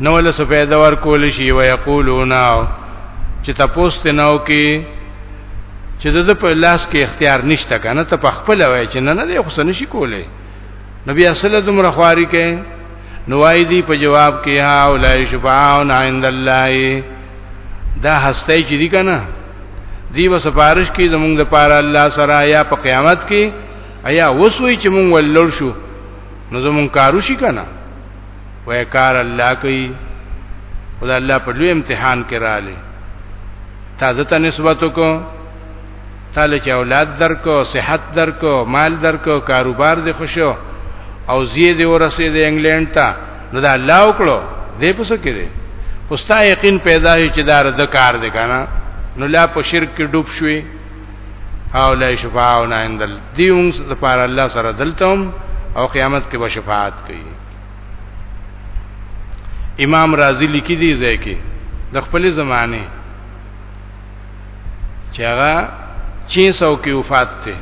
نو ول سفیده ور کول شي ويقولون چې تاسو نو کې چې د په لاس کې اختیار نشته کنه ته په خپل وای چې نه نه دی خو سن شي کوله نبی اصله دومره خواري کې نوای دی په جواب کې ها اولای شفاعون عند الله دا هسته چې دی کنه دی و سفارش کې زمونږ د پاره الله سره یا په قیامت کې ایا وسوي چې مونږ ولور شو نو زمونږ کارو شي کنه وای کار الله کوي خدای الله په لوی امتحان کې رااله تا دته نسبت کو تعالی چې اولاد درکو صحت درکو مال درکو کاروبار دې خوشو او زی دې ورسې دې انګلند ته نو دا الله وکړو دې پس کې دې خوستا یقین پیدا هي چې دار د کار دې کنه نو لا په شرک کې ډوب شوي او لا شفاء نه اندل دې موږ د پار الله سره دلتم او قیامت کې به شفاعت کوي امام رازی لیکي دی ځکه د خپل زمانه چې هغه 600 کې وفات ته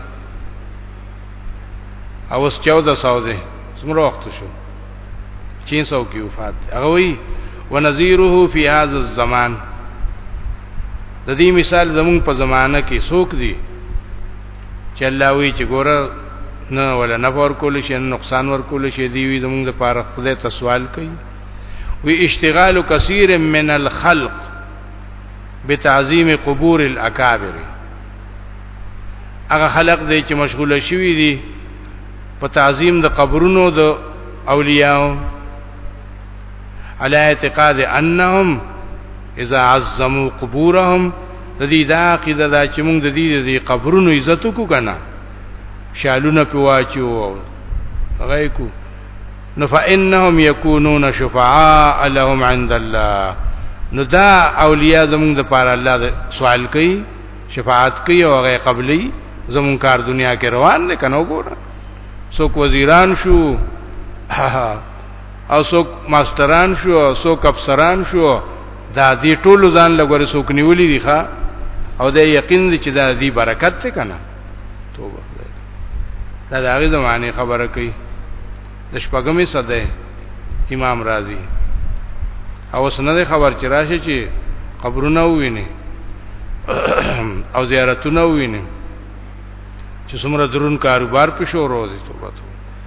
او اوس 1400 ده څومره وخت شو 600 کې وفات هغه وی ونذيره في هذا الزمان د دې مثال زمون په زمانہ کې څوک دي چې الله وی چې ګوره نه ولا نه ور کول شي نقصان ور کول شي دی وی زمونږ لپاره خدای ته سوال کوي وی اشتغال کثیر من الخلق بتعظیم قبور الاکابر هغه خلق دی چې مشغوله شوی دي په تعظیم د قبرونو د اولیاء علی اعتقاد انهم اذا عظموا قبورهم د دې دا عقیده دا چې موږ د دې د قبرونو عزت کو کنه شالونه په واچو هغه کو نو فإنهم يكونون شفعاء لهم عند الله نو دا اولیاء زمونږ د پاره الله سوال کوي شفاعت کوي او هغه قبلي زمونږ کار دنیا کې روان دي کنه وګوره څوک وزیران شو او څوک ماستران شو او څوک افسران شو دا دې ټول ځان لګوري څوک نیولې دي ښا او دا یقین دي چې دا دې برکت څه کنه توبه خدای دا د هغه زمانه خبره کوي د شپږمې صدې امام رازي او سنده خبر چې راشي چې قبرونه وویني او زیارتونه وویني چې څومره درون کاروبار په شو روزي توبه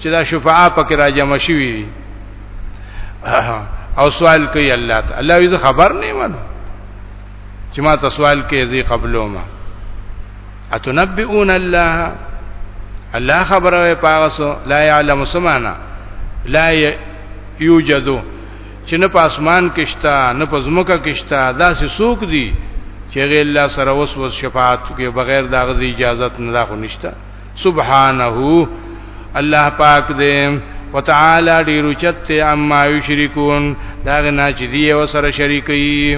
چې دا شفعاء پکې را جمع شوي دي او سوال کوي الله ته الله یې خبر نه یم چې ما ته سوال کوي زی قبلو ما اتنبئون الله الله خبره وي پاغسو لا يعلم سمانا لا یوجدو چې نه په اسمان کې شته نه په زمکه کې شته دا سې سوق دي چې غیر الله سره وسوس شفاعت کوي بغیر داغه اجازه نه دا خو نشته سبحانه الله پاک دې وتعالى ډیر چت اما یشرکون دا غنا چې دی او سره شریکي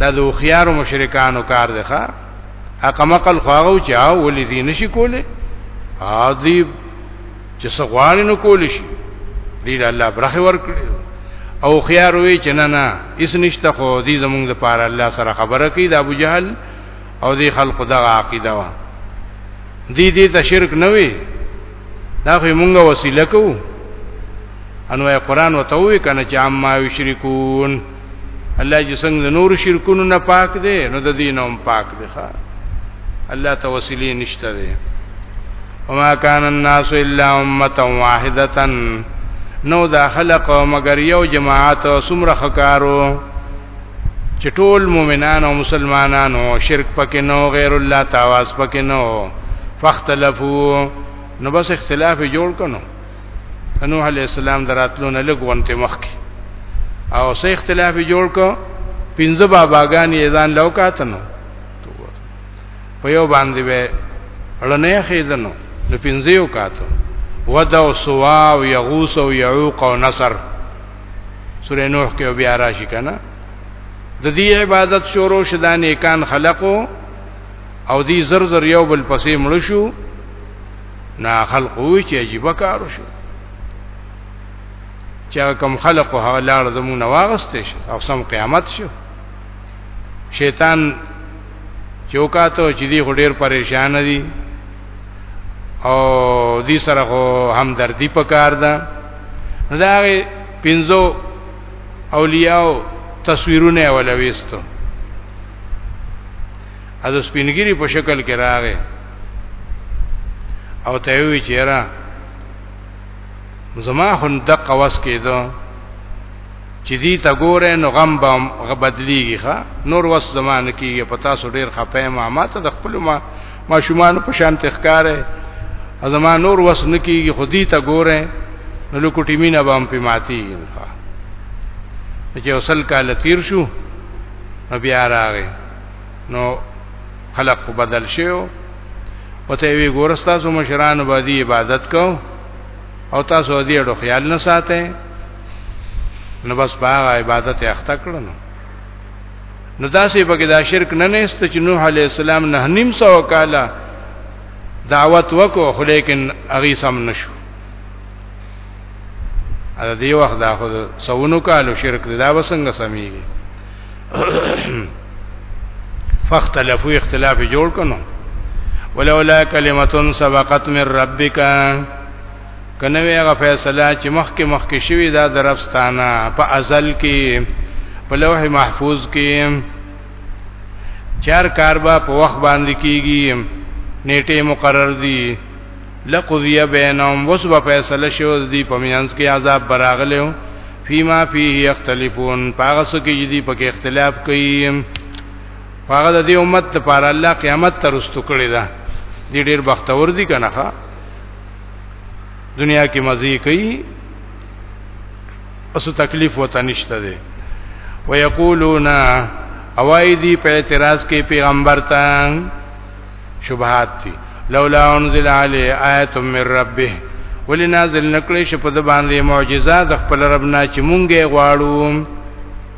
دا د خيار مشرکانو کار دی ښا اقمقل خواغو چې او ولې دې نشي کوله عادی چې سغواري نو کول شي دی الله برخه ورکړي او خيار وی چې نه نه اس نشته خو دې زمونږ د پاره الله سره خبره کوي د ابو جهل او دی خلق دغه عقیده وا دی دې ته شرک نه وي دا خو مونږه وسیله کوو انو قرآن وتوي کنه چې عما یشرکون الله چې څنګه نور شرکونو نه پاک دی نو د دین هم پاک دی ښا الله ته وسیلې نشته دی وما كان الناس الا امه واحده نو دا خلق مگر یو جماعت سمره خکارو چې ټول مؤمنان او مسلمانانو شرک پکې نو غیر الله تعواز پکې نو فاختلفو نو بس اختلاف جوړ کنو نوح علی السلام دراتلو نه لګونته مخکي او سه اختلاف جوړ کو پنځه باباګان یې ځان لوکاتنو په یو باندې به اړنه خېدنو نو پنځه یو کاتو ودو سوا او یغوس او یعوق او نصر سوره نوح کې بیا راشي کنه د دې عبادت شروع شدا نیکان خلقو او دې زر زر یو بل پسې مړ شو نا خلق وی چې عجیب کار شو چې کوم خلق هغه لار زمونه واغستې او سم قیامت شو شیطان چوکاتو چې دی خو ډیر پریشان دي او دې سره خو همدردی پکار ده نو دا پینځو اولیاء تصویرونه ولا وېستو از سپینګری په شکل کې راغې او ته وی چیرې زما هند قواس کېدو چې دې ته ګوره نو غم به بدليږي ښا نور وس زمانه کېږي په تاسو ډېر خپه ما ماته د خپل ما ما شومان په شان تخکارې ازما نور وس نکېږي خو دې ته ګوره نو لکټی مینا به هم پماتی ښا چې وصل کال تیر شو بیا راغی نو خلق بدل شو او ته وی ګورستا سو مشران باندې عبادت کو او تاسو دې ډو خیال نه ساته نو بس باغ عبادت اخته کړو نو نو داسې بګی دا شرک نه نهسته چې نوح علی السلام نه نیم سو کاله دعوت وکړو خو لیکن هغه سم نشو دا دی وخت دا خو سونو کالو شرک دا وسنګ سميږي فاختلفوا اختلاف جوړ کنو ولولا کلمتون سبقت من ربک کنه وی هغه فیصله چې مخکې مخکې شوی دا درفستانه په ازل کې په لوح محفوظ کې چار کار با په وخت باندې کیږي نیټه مقرر دي لقضیه بینهم وسو فیصله شو دی په میانس کې عذاب براغلو فيما فيه يختلفون پاغه سو کې جدي پکې اختلاف کوي پاغه د دې امت لپاره الله قیامت ترستو کړی دا دې ډېر بختور دي کنه دنیا کې مزي کوي اسو تکلیف وته نشته دي ويقولون اوای دی په اعتراض کې پیغمبر ته شبهات دي لولا انزل علی آیت من ربه ولی نازل نکړی شپ د باندې معجزه د خپل رب نه چې مونږه غواړو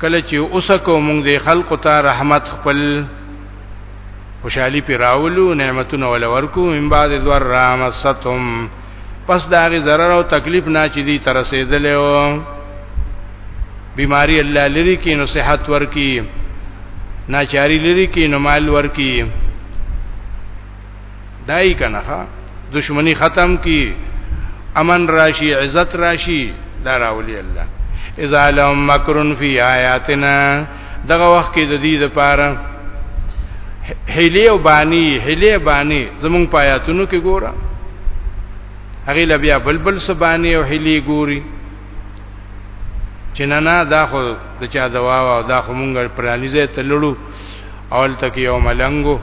کله چې اوسکو موږ دې خلق ته رحمت خپل خوشحالي پیراولو نعمتونه ول ورکو من بعد ذر رامستم پس دا غي zarar او تکلیف نه چې دي تر رسیدلې او بیماری الله لري کې نو صحت ورکی ناچاری لري کې نو مال ورکی دای کنه ښا دشمنی ختم کی امن راشی عزت راشی دا راولی الله اذا لهم مکرن فی آیاتنا دغه وخت کې د دې لپاره حلی او بانی حلی بانی زمون پایاتونو کې ګوره هغه لبیا بلبل سبانی او حلی ګوري چې نه نه دا خو د چا دوا او دا خو مونږ پرانیزه تللو اول تک یو ملنګو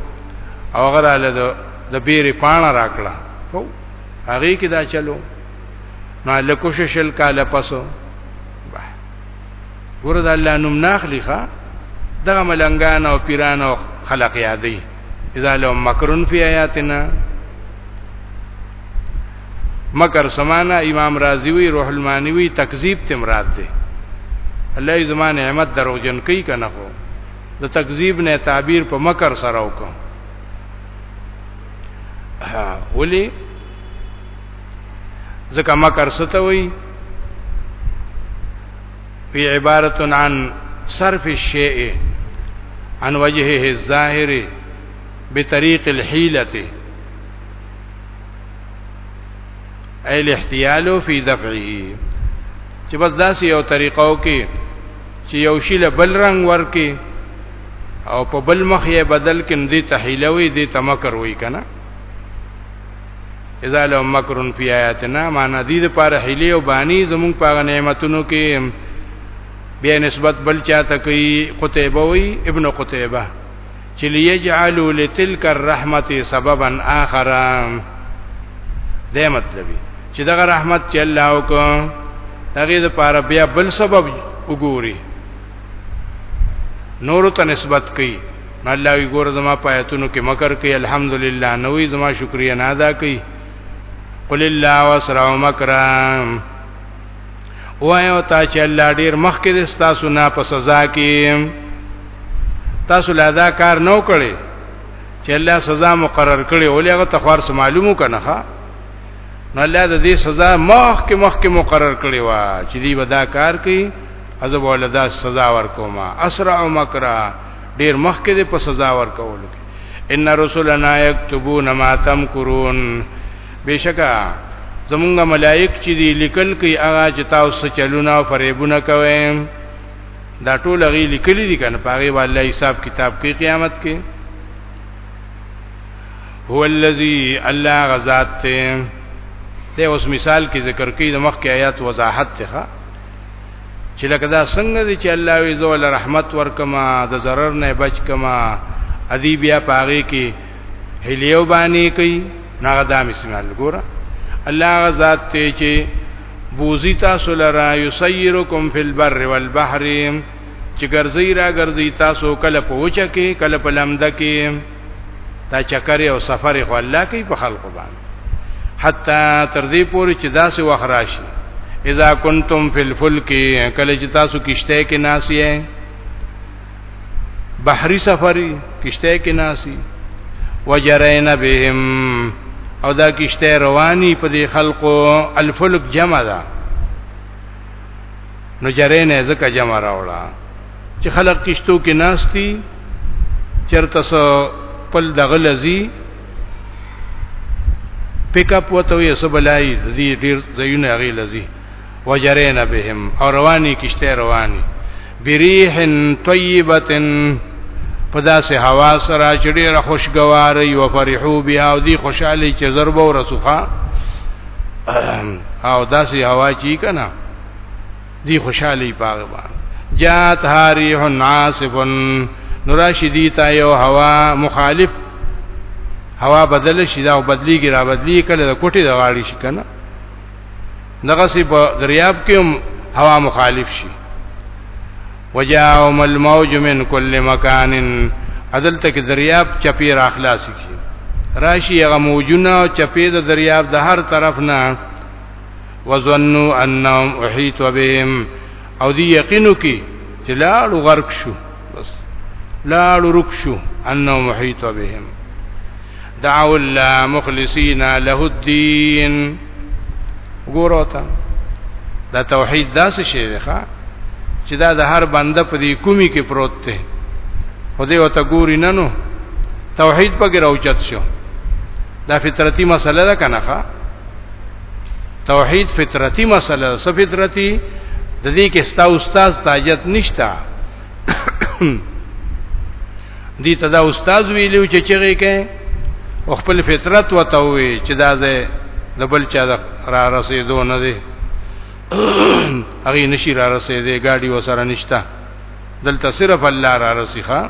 او غره له د بیرې پاڼه راکړه هو هغه کې دا چلو نو له کوشش شل کاله پسو ګور د الله نوم ناخلی ښا دغه ملنګان او پیران او خلق یادې اذا لو مکرون فی آیاتنا مکر سمانا امام رازی وی روح المانی وی تکذیب ته مراد ده الله ای زمان نعمت دروغجن کوي کنه خو د تکذیب نه تعبیر په مکر سره وکړه ولی ځکه مکر ستوي په عبارت عن صرف الشیء عن وجهه الظاهر بطريق الحيله ای الاحتیال فی دفعه چې بس داسې یو طریقو کې چې یو شی له بل رنگ ورکی او په بل مخ یې بدل کې ندی تحیلوي دی تمکر وای کنه اذا لو مکرن فی آیاتنا معنا دې لپاره حیله او بانی زمون په نعمتونو کې بیا نسبت بل چاته کوي قتیبه وی ابن قتیبه چې ليجعلوا لتلك الرحمت سببا آخر دې مطلبي چې دغه رحمت چې الله وکړ هغه د پاره بیا بل سبب وګوري نور ته نسبت کوي الله وی ګور زما پایتونو کې مکر کوي الحمدلله نوې زما شکریا نه ادا کوي قل الله واسرع مکرم وایو تا چې الله ډیر مخکې د تاسو نه په سزا کې تاسو لا دا کار نو کړی چې الله سزا مقرر کړي ولې هغه تخوار سم معلومو کنه ښا نو الله د دې سزا مخکې مخکې مقرر کړي وا چې دی ودا کار کوي عذاب ولدا سزا ورکوما اسرع مکرا ډیر مخکې د په سزا ورکول ان رسولنا یكتبون ما تمکرون بشکا زمونږ ملائک چې دی لیکل کوي هغه چې تاسو چلونه او فریبونه کوي دا ټول غي لیکلي دي کنه پاره والله حساب کتاب کې قیامت کې هو الذی الله غزاد ته ته اوس مثال کې ذکر کوي د مخ کې آیات وضاحت ته چې لکه دا څنګه دي چې الله وی ذو رحمت ورکما د zarar نه بچ کما ادی بیا پاره کې هلیو باندې کوي ناغه دا مثال ګوره الله غزاد ته چې بوزي تاسو لرا یسیرکم فی البر والبحر چې ګرځي را ګرځي تاسو کله په وچه کې کله په لمده کې دا چکر او سفر خو الله کوي په خلقو باندې حتا تر دې پورې چې داسې وخت راشي اذا کنتم فی الفلک کله چې تاسو کشته کې ناسیه بحری سفری کشته کې ناسي وجرین بهم او دا کشته رواني په دې خلقو الفلک جمع ده نو جرین ځکه جمع راوړه چې خلق کشتو کې ناشتي چرته سو پل دغلزي پیک اپ وته یې سبلای دې ډیر زینه غي لذي وجرین بهم او رواني کشته رواني بریح طیبه په داسې هوا سره چې ډیره خوشګوار یو فرحو بیا او دی خوشحالي چې ضرب او رسوخه او داسې هوا چی کنه دی خوشحالي پاغه باندې جات حریح عاصف نوراشدی تا یو هوا مخالف هوا بدل شي دا بدلیږي را بدلی کله د کوټي د غاړي شي کنه دغه سی په دریاب کې هم هوا مخالف شي وجاءهم الموج من كل مكان عدل تک دریاب چپی را خلاص کی راشی هغه موجونه چپی د دریاب د هر طرف نه وظنوا انهم احيط بهم او دی یقینو کی چې لاړو غرق شو بس لا رکشو انه محیط بهم دعوا الله مخلصین له الدين ګوروتا دا توحید داسې شی دی ښا چې دا د هر بنده په دې کومي کې پروت دی خدای وته ګوري نه نو توحید پکې راوچت شو دا فطرتي مسله ده کنه ښا توحید فطرتی مسله څه فطرتی د دې کې ستا استاد تاجت نشتا دې ته دا استاد ویلو چې چیرې کې او خپل فطرت وته وي چې دا زه د بل چا را رسیدو نه دی هغه نشي را رسیدې گاډي وسره نشتا دلته صرف الله را رسیخه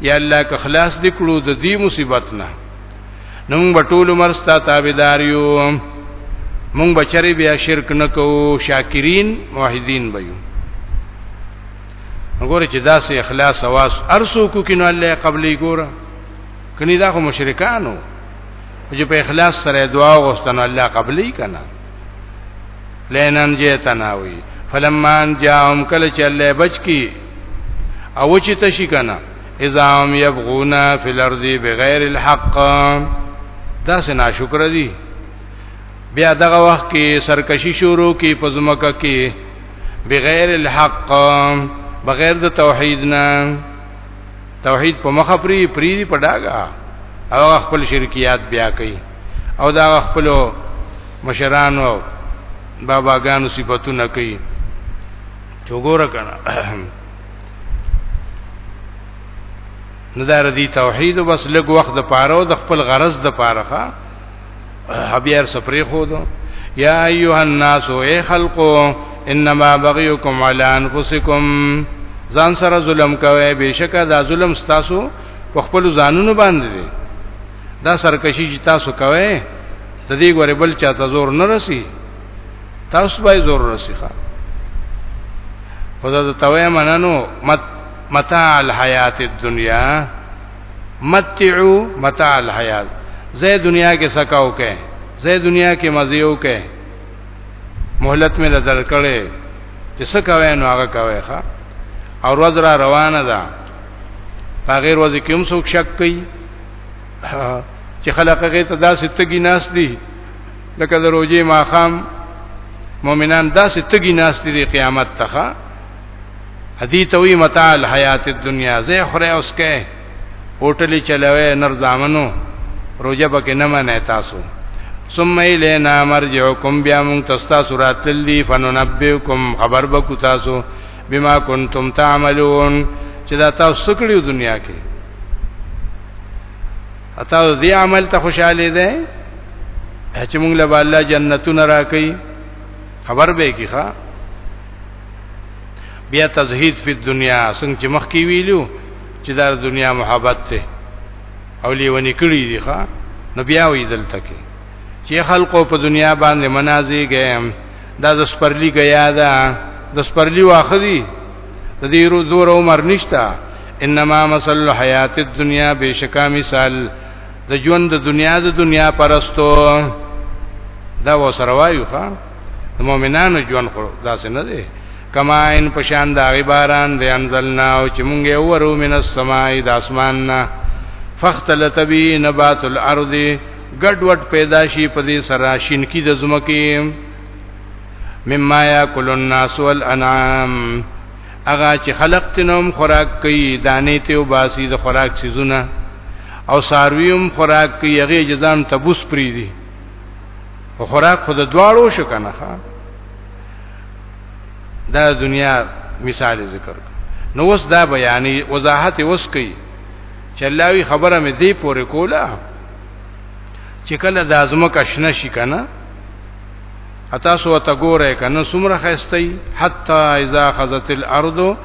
یا الله که خلاص دکړو د دې مصیبت نه نو موږ ټول عمر ستا تابعدار یو موږ بچری بیا شرک نه کوو شاکرین موحدین به یو وګوره چې دا سه اخلاص واس ارسو کو کینو الله قبلې ګوره کني دا خو مشرکانو چې په اخلاص سره دعا وغوښتنه الله قبلې کنا لینن جیتناوی فلمان جاءهم کل چې الله بچ کی او چې تشي کنه اذا هم يبغون في الارض بغیر الحق دا سنا شکر دي بیا دغه وخت کې سرکشي شروع کی پزمکه کې بغیر الحق بغیر د توحید نه توحید په مخه پری پری دی پډاګه او خپل شرکیات بیا کوي او دا خپل مشرانو باباګانو صفاتونه کوي چوغور کنه نو دا ردی توحید بس لګ وخت د پاره او د خپل غرض د پاره ښا حبیر سپری خو دو یا ایها الناس ای خلقو انما بغيكم على انفسكم ځان سره ظلم کوي بشکه دا ظلم ستاسو په خپل ځانونو باندې دي دا سرکشي چې تاسو کوي د دې غره بل چاته زور نه رسی تاسو به زور رسیخه خدا ته توې مننو مت متاع الحیات الدنیا متعو متاع الحیات زه دنیا کې سکاو کې زه دنیا کې مزیو کې مهلت مې لدل کړي چې سکاوې نو هغه کاوې ښا او ورځ را روانه ده هغه ورځ کې هم څوک شک کوي چې خلقغه ته داسې تګي ناس دي لکه د روزي ماخام مؤمنان داسې تګي ناس دي قیامت ته هدي توي متاع الحیات الدنیا زه خره اوس کې هوټلې چلوي نر ځامنو روزه پکې نه منه تاسو ثم الینا مرجعکم بیا مون تستا سورات للی فننبئکم خبر بکو تاسو بما کنتم تعملون چې دا تاسو کړیو دنیا کې اته دې عمل ته خوشاله دي چې موږ له الله جنتونه راکې خبر به کې ښا بیا تزهید فی دنیا څنګه چې مخ کې ویلو چې دا دنیا محبت ته او لیونی کړی دی ښا نو بیا وی دلته کې چې خلقو په دنیا باندې منازي ګیم دا د سپرلی غیا ده د سپرلی واخدي د دې رو دور عمر نشتا انما مثل حیات الدنیا بشکا مثال د ژوند د دنیا د دنیا پرستو دا وسره وایو ښا د مؤمنانو ژوند خو داسې نه دی کما ان پشان دا غباران دی انزلنا او چې مونږه ورو من السماء د اسمان نه فختلت بی نبات الارض ګډ وډ پیدا شي په دې سره شینکی د زمکه مما یاکل الناس والانعام اغه چې خلق تنوم خوراک کوي دانې ته او باسي د خوراک سيزونه او سارویم خوراک کوي هغه جزام تبوس پری دي او خوراک خود دواړو شو کنه ښا دا دنیا مثال ذکر نو اوس دا بیانې وضاحت اوس کوي چې الله وی خبره مې دی پورې کوله چې کله د ازمکه شنه شي کنه اتا سو ته ګوره کنه سمره خستای حتا اذا خذت الارض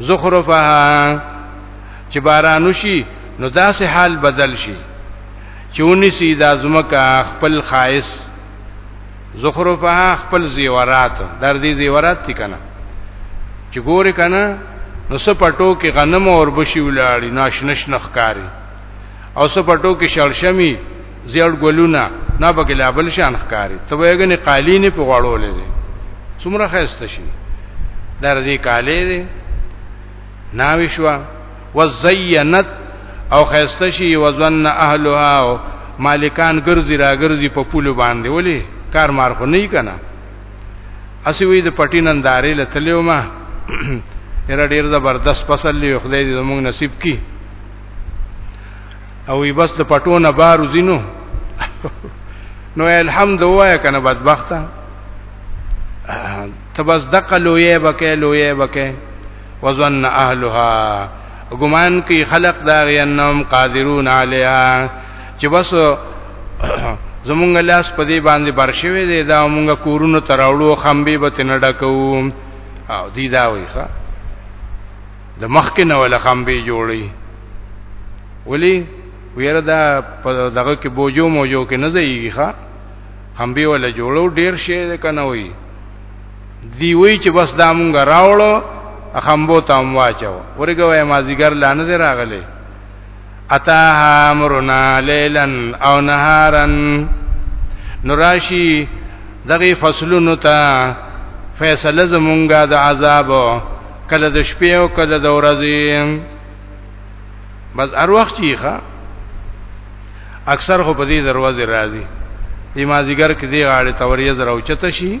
زخرفها چې بارانو شي نو داسې حال بدل شي چې ونی سي د ازمکه خپل خایس زخرفها خپل زیورات در دې زیورات تی کنه چې ګوره کنه نو سپټو کې غنم او بشي ولاړی ناشنش نخکاری او څه پټو کې شړشمي زیړ ګلونه نه پکې لابل شان ښکاری ته وایګنې قالی نه په غړولې دي څومره خسته شي در دې کالې دي ناوښوا وزینت او خسته شي وزن اهلها او مالکان ګرځي را ګرځي په پولو باندې ولي کار مار خو نه کنا اسی وی د پټینن دارې لتلو ما ډیر زبردست فصل لی خدای دې زموږ نصیب کړي او وی بس د پټونه بار وزینو نو الحمد وای کنه بدبخته ته بس دقه لوی بکې لوی بکې وزن اهلها ګمان کی خلق دا غینم قادرون علیها چې بس زمونږ لاس په دې باندې برشوي دی دا مونږ کورونو تراوړو خمبي به تنه ډکو او دی دا وایخه د مخکې نه ولا خمبي جوړي ولی ویره دا دغه کې بوجو موجو کې نه ځایږي ښا خمبي ولا جوړو ډیر شي کنه وي دی وی چې بس دا مونږ راوړو خمبو تام واچو ورګوي ما زیګر لانه دی راغله اتاها امرنا لیلا او نهارا نراشی دغه فصلونو ته فیصله زمونږه د عذاب کله د شپې او کله د ورځې بس هر وخت یې ښا اکثر خو په دې دروازه راځي دی مازیګر کې دی غاړه توریز راوچته شي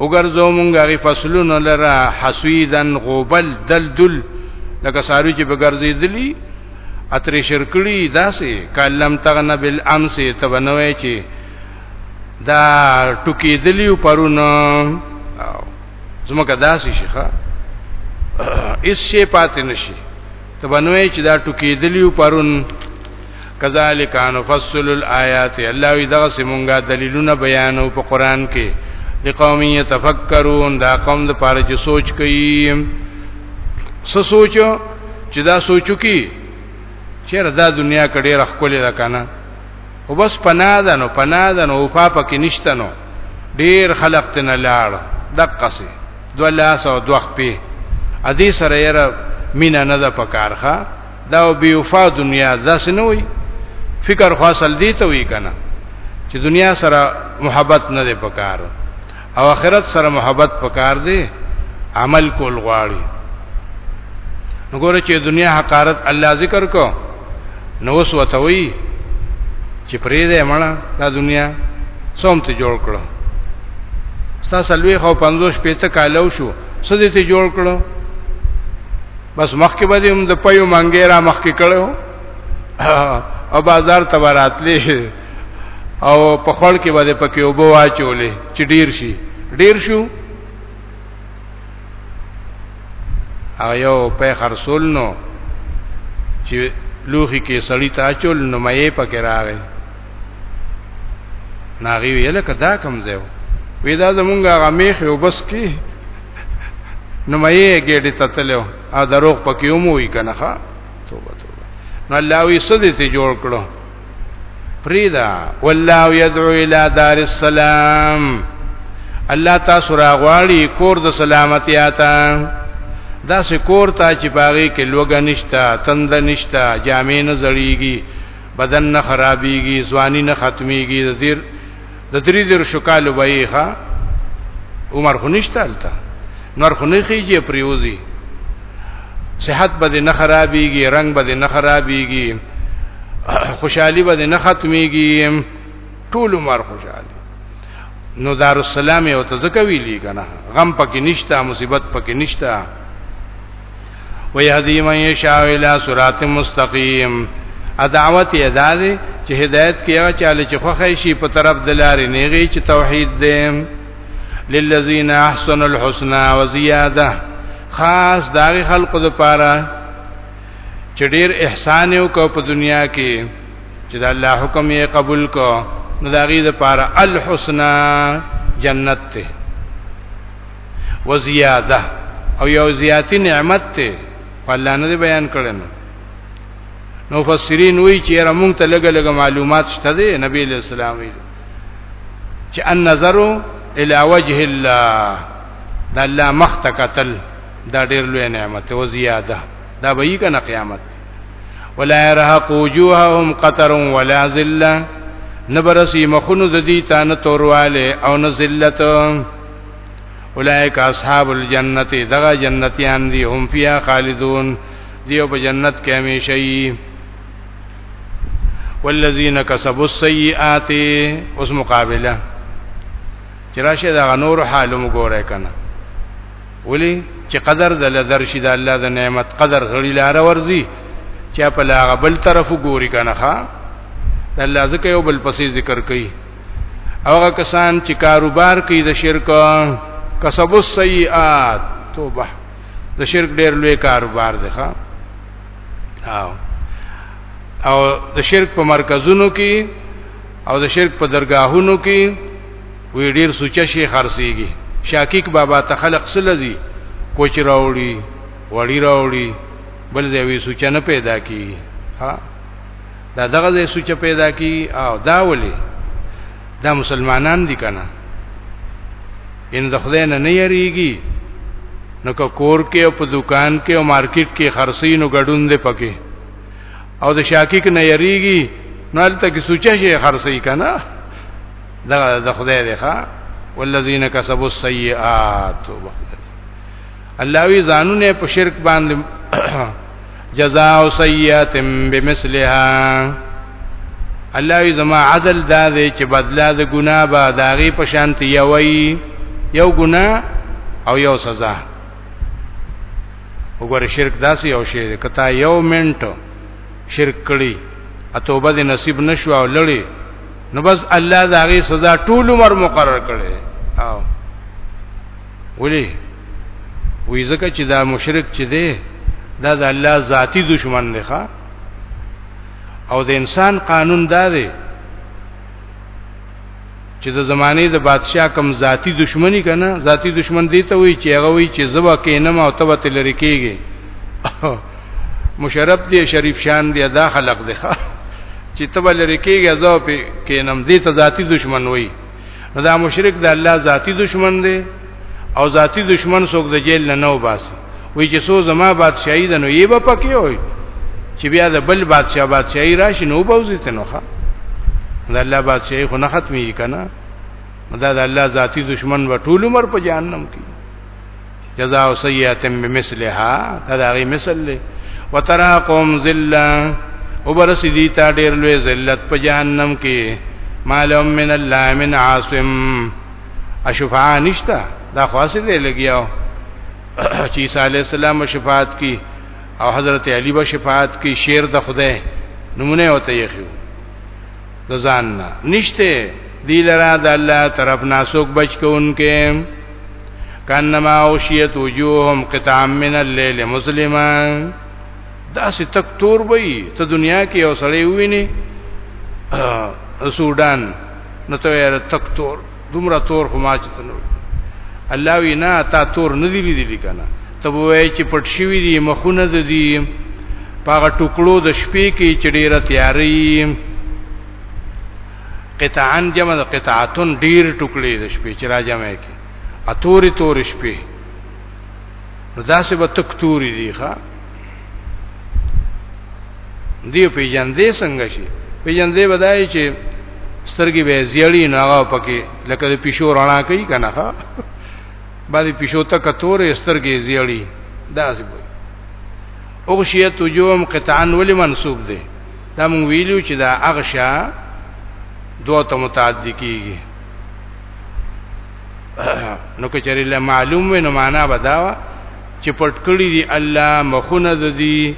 وګرځو مونږه غي فصلونه لرا حسیدن غوبل دلدل لکه ساری چې بګرځي دلی اترې شرکړي داسې کلم تغن بالامس تبنوي چې دا ټکی دلی او پرونه زمکه داسې شيخه اس شي پاتې نشي تبنوي چې دا ټکی دلی او پرون کذالک نفصل الایات الله وی دغه سیمونګه دلیلونه بیانو په قران کې لقوم یتفکرون دا قوم د پاره چې سوچ کوي س سوچو چې دا سوچو کې چیرې دا دنیا کې ډېر خپل را کنه خو بس پناه ده نو پناه ده نو وفا پکې نشته نو ډېر خلق تن لاړ دقه سي دوه لاس او دوه خپې ادي سره یې مینا نه ده پکارخه دا بی وفا دنیا دا سنوي فکر خو اصل دی ته وی کنه چې دنیا سره محبت نه دی پکار او آخرت سره محبت پکار دی عمل کول غواړي وګوره چې دنیا حقارت الله ذکر کو نو وس وتوي چې پرې دې مړه دا دنیا څوم ته جوړ کړو ستا سلوي خو 50 پیته کالو شو سدې ته جوړ کړو بس مخکې به هم د پيو منګې را مخکې کړو او بازار ته براتلې او په خړ کې به پکې وبو واچولې چې ډیر شي ډیر شو او یو په خرصول نو چې لوخي کې سړی ته اچول نو مې پکې راغی ناغي ویل کدا کم ځای وی دا زمونږ غمیخ یو بس کی نو مې ګډه تتلو ا دروغ پکې وموي کنه ښا توبه توبه نو الله وی سدې ته جوړ کړو پریدا والله يدعو الى دار السلام الله تاسو را غواړي کور د سلامتی آتا دا سکور ته چې باغې کې لوګه نشتا تند نشتا جامې نه زړیږي بدن نه خرابيږي ځواني نه ختميږي د دیر د درې دیر شکال وایخه عمر خو نشته الته نور خو نه خيږي پریوزي صحت به نه خرابيږي رنگ به نه خرابيږي خوشحالي به نه ختميږي ټول عمر خوشحالي نو دار السلام یو تزکوی لیکنه غم پکې نشتا مصیبت پکې نشتا ويهدي من يشاء الى صراط مستقيم ا دعوت یې دا دی چې هدایت کې هغه چاله چې خوښی شي په طرف د لارې نیږي چې توحید دی للذین احسن الحسنى وزیاده خاص داغي خلقو د پاره چې ډیر احسان یو کو په دنیا کې چې د الله حکم یې قبول کو نو داغي د پاره الحسنى جنت ته و زیاده او یو زیاتی نعمت ته الله نه بیان کړنو نو فسرین وی چې را مونږ ته لګ لګ معلومات شته دی نبی له اسلام وی چې ان نظر الی وجه الله دا الله مخ ته قتل دا ډیر لوی نعمت او زیاده دا به یې کنه قیامت ولا يرهق وجوههم قطر ولا ذله نبرسی مخونو د دې تانه تورواله او نه ذلت اولئک اصحاب الجنت دغه جنتیان دي هم فیها خالدون دیو په جنت کې همیشه یي والذین کسبوا السیئات اوس مقابله چرشه دا نور حال وګوره کنه ولی چې قدر د لدر شي د الله د نعمت قدر غړي لار ورزي چې په لاغه بل طرف ګوري کنه ښا د الله ذکر یو بل پسې ذکر کوي هغه کسان چې کاروبار کوي د شرک کسب السیئات توبه د شرک ډیر لوی کاروبار دی ښا او او د شرک په مرکزونو کې او د شرک په درگاهونو کې وی ډیر سوچه شي خرسيږي شاکیک بابا ته خلق سلزي کوچ راوړي وړي راوړي بل ځای وی سوچه نه پیدا کی ها دا دغه ځای سوچ پیدا کی او دا ولی دا مسلمانان دي کنه ان د خدای نه نه یریږي نو که کور کې او په دکان کې او مارکیټ کې خرڅي نو ګډون دې پکې او د شاکیک نه یریږي نو البته کې سوچ شي خرڅي کنه دا د خدای دی ښا والذین کسبوا السیئات وبخدای الله وی ځانونه په شرک باندې جزاء سیئات بمثلها الله وی زما عدل دا دی چې بدلا د ګناه به داغي په شانت یوي یو ګناه او یو سزا وګوره شرک داسې یو شی دی کته یو منټ شرک کړی اتوبه دې نصیب نشو او لړی نو بس الله داغي سزا ټول عمر مقرر کړي او ولی وی ځکه چې دا مشرک چې دی دا د الله ذاتی دشمن دی ښا او د انسان قانون دا دی چې د زمانه د بادشاه کم ذاتی دشمنی کنه ذاتی دشمن دی ته وی چې هغه وی چې زبا کینم او تبه تل لري کیږي مشرف دی شریف شان دی دا خلق دی ښا چې تبه لري کیږي زو په کینم دی ته ذاتی دشمن وی نو دا مشرک د الله ذاتی دشمن دی او ذاتی دشمن څوک د جیل نه نو باسي وی چې سو زما بادشاہي د نو یې به پکې وي چې بیا د بل بادشاہ بادشاہي راشي نو بوزي ته نوخه د الله بادشاہي خو نه ختمي کنه دا د الله ذاتی دشمن و ټول عمر په جهنم کې جزاء سیئه بمثلها تداغي مثل له وتراقم ذلہ وبرسی دی تا ډیر لوی ذلت په جهنم کې مالهم من الله من عاصم اشفاع نشتا دا خاصه دی لګیاو چې عیسی علی السلام شفاعت کی او حضرت علی به شفاعت کی شیر د خدای نمونه وته یې خو د ځان نشته دی لرا د الله طرف ناسوک بچ کوونکې کانما اوشیت وجوههم قطعا من الليل مسلما دا سي تک تور وي ته دنیا کې یو سړی ویني سودان نو ته یې تک تور دومره تور خو ما چته نو الله وینا تا تور ندی لیدلی کنه ته وای چې پټ شوی دی مخونه د دی پاغه ټوکړو د شپې کې چې ډیره تیاری قطعا جمع د قطعاتن ډیر ټوکلې د شپې چې را جمع کی اتوري تور شپې نو داسې به تک توري دی ښا دی په جندې څنګه شي په جندې بدای چې سترګې به زیړی نه هغه پکې لکه د پښو رڼا کوي کنه ښا باندې پښو ته کتورې سترګې زیړی داسې وي او شیت وجوم قطعا ولی منسوب دی دا مونږ ویلو چې دا اغشا دوه ته متعدی کیږي نو کچری له معلوم نو معنا بداوا چې پټ کړی دی الله مخونه د دې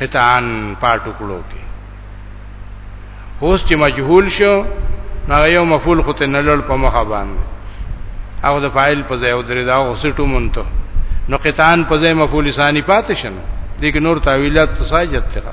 قطعان پاتو کړو کې هوس چې مجهول شو نو یو مفعول خو ته نلل په مخه باندې او د فاعل په ځای او درې دا غسټو مونته نو قطعان په ځای مفعول ثانی پاتې شنه دغه نور تعویلات تساجت څخه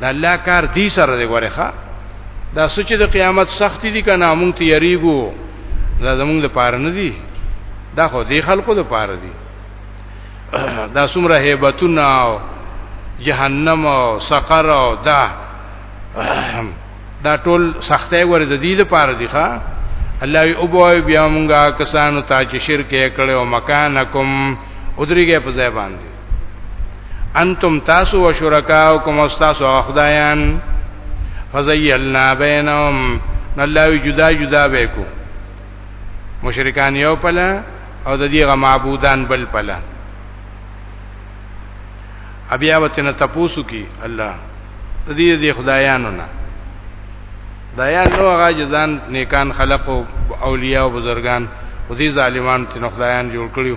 دا الله کار دی سره دی غره ښا دا سوچ د قیامت سخت دي کنه مونږ ته یریګو دا زمونږ د پاره نه دي دا خو دې خلکو د پاره دي دا څومره hebatuna او جهنم او سقر او دا دا ټول سختې ور د دې د پاره دي ښا الله وی او بوای بیا مونږه کسانو ته چې شرک یې کړو مکانکم ادریږي په ځای باندې انتم تاسو و شرکاوکم استاسو خدایان فزیلنا بینهم الله جدا جدا وکړو مشرکان یو پلا او د دې غ معبودان بل پلا بیا وتنه تپوسو کی الله د دې د خدایانو نه دایا نو هغه جزان نیکان خلق او اولیاء او بزرگان خو دې ظالمان ته خدایان جوړ کړیو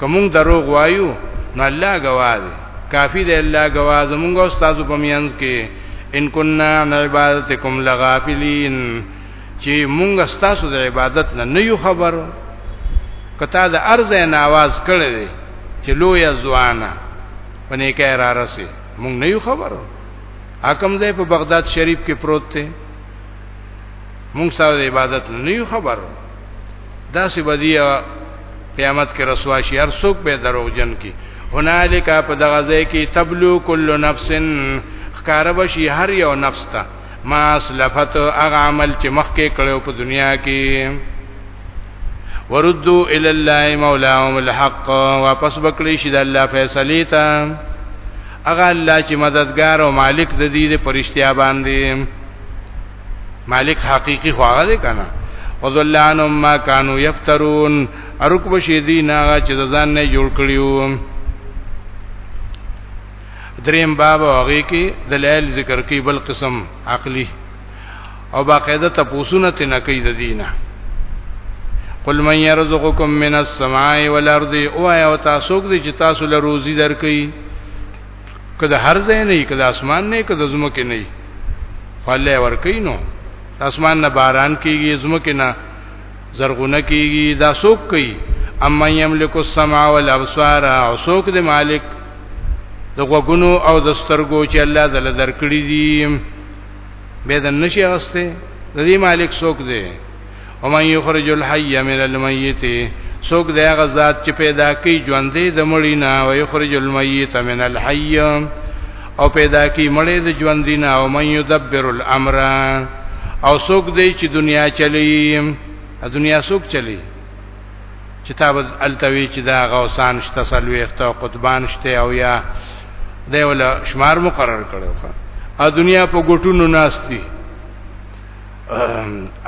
کوم دروغ وایو نو الله گواه دی کافی دی الله گواه زمونږ استاد په میانس کې ان كنا عن عبادتكم لغافلين چې مونږ ستاسو د عبادت نه نه یو خبرو کته د ارز نه आवाज کړی دی چې لوی ځوانه پنې کې را رسي مونږ نه یو خبرو حکم ځای په بغداد شریف کې پروت دی مونږ سره د عبادت نه یو خبر دا سی بدیه قیامت کې رسوا شي هر څوک به دروغجن کی هنالک په دغه ځای کې تبلو کل نفس خکار بشي هر یو نفس ته ما اسلفت اغه عمل چې مخکې کړو په دنیا کې وردو ال الله مولاهم الحق واپس بکلی شي د الله فیصله ته اغه الله چې مددگار او مالک د دې پرشتیا باندې مالک حقيقي خو هغه دی کنه وذلان ما كانوا يفترون ارکب شیدین هغه چې ځان نه جوړ کړیو دریم باب هغه کې دلایل ذکر کوي بل قسم عقلی او باقاعده تپوسونه تنه کوي د دینه قل من يرزقكم من السماء والارض او ایا تاسو دې چې تاسو له روزي درکې کله هر ځای نه کله اسمان نه کله زمکه نه فالله ورکی نو اسمان نه باران کیږي زمکه نه زرغونه کیږي دا سوک کوي اما یملک السمع والابصار او سوک د مالک د غوګونو او د سترګو چې الله دل درکړي دي به د نشي غسته د دې مالک سوک دی ومن یخرج الحی من المیت سوک دی هغه ذات چې پیدا کوي ژوندې د مړی نه او یخرج المیت من الحی او پیدا کوي مړی د ژوندې نه او من یدبر الامر او سوک دی چې دنیا چلی دنیا سوک چلی چې تا به التوی چې دا غوسان شته سلويخت او قطبان شته او یا دی ولا شمار مقرر کړو ښا ا دنیا په ګټونو ناشتي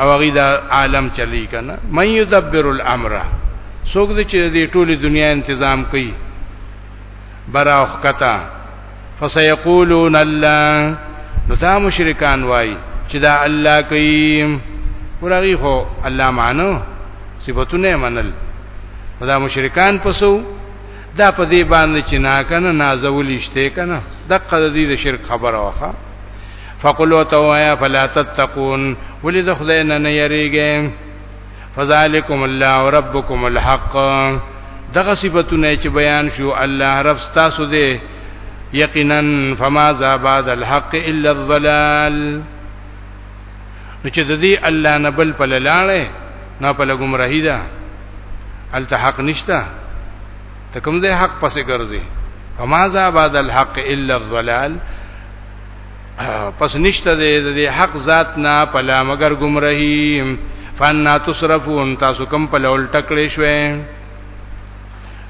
او هغه دا عالم چلی کنه من یدبر الامر څوک دې چې دې ټوله دنیا تنظیم کوي برا وخته فسيقولون الله نو دا مشرکان وای چې دا الله کوي ورغی خو الله مانو صفاتونه منل دا مشرکان پسو دا په دې باندې چې نا کنه نازولیشته کنه دغه د دې شرک خبره وخه فقلوا توایا فلا تتقون ولی د خدای نه نه یریږي فذالکم الله ربکم الحق دغه صفاتونه چې بیان شو الله رب تاسو دې یقینا فما ذا بعد الحق الا الضلال نو چې د دې الله نه بل په لاله نه په لګمراهی ده التحق نشته ته کوم ځای حق پسې ګرځي فماذا بعد الحق الا الضلال پس نشته د حق ذات نه پلا مگر گمراهی فانا تصرفون تاسو کوم په لول ټکړې شوې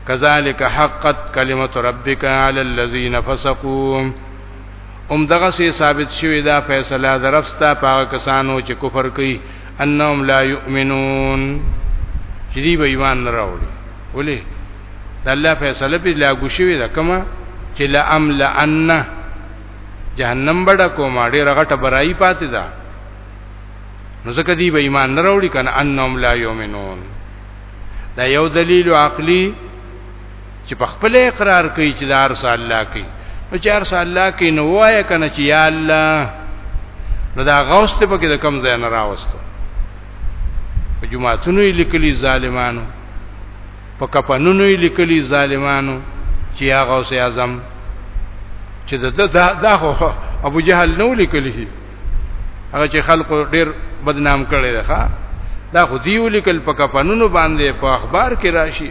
کذالک حقت کلمت ربک علی الذین فسقوا ام دغه سي ثابت شوی دا فیصله درفستا پاک کسانو چې کفر کوي انهم لا یؤمنون چې دی به ایمان نه راوړي ولې د الله فیصله په لاګو شوی دا کما چې لا امل ان جهنم بڑا کوما ډیر غټه برای پاتې ده نو ځکه دی به ایمان نه راوړي کنه انهم لا یؤمنون دا یو دلیل عقلی چې په خپل اقرار کوي چې دار سه الله کوي نو چې ارسه الله کوي نو وایې کنه چې یا الله نو دا غوث ته پکې د کم ځای نه راوستو په جمعاتونو یې لیکلي ظالمانو په کپنونو یې لیکلي ظالمانو چې یا غوث اعظم چې دا دا دا خو ابو جهل نو لیکلی هغه چې خلکو ډیر بدنام کړي ده دا خو دیو لیکل په کپنونو باندې په اخبار کې راشي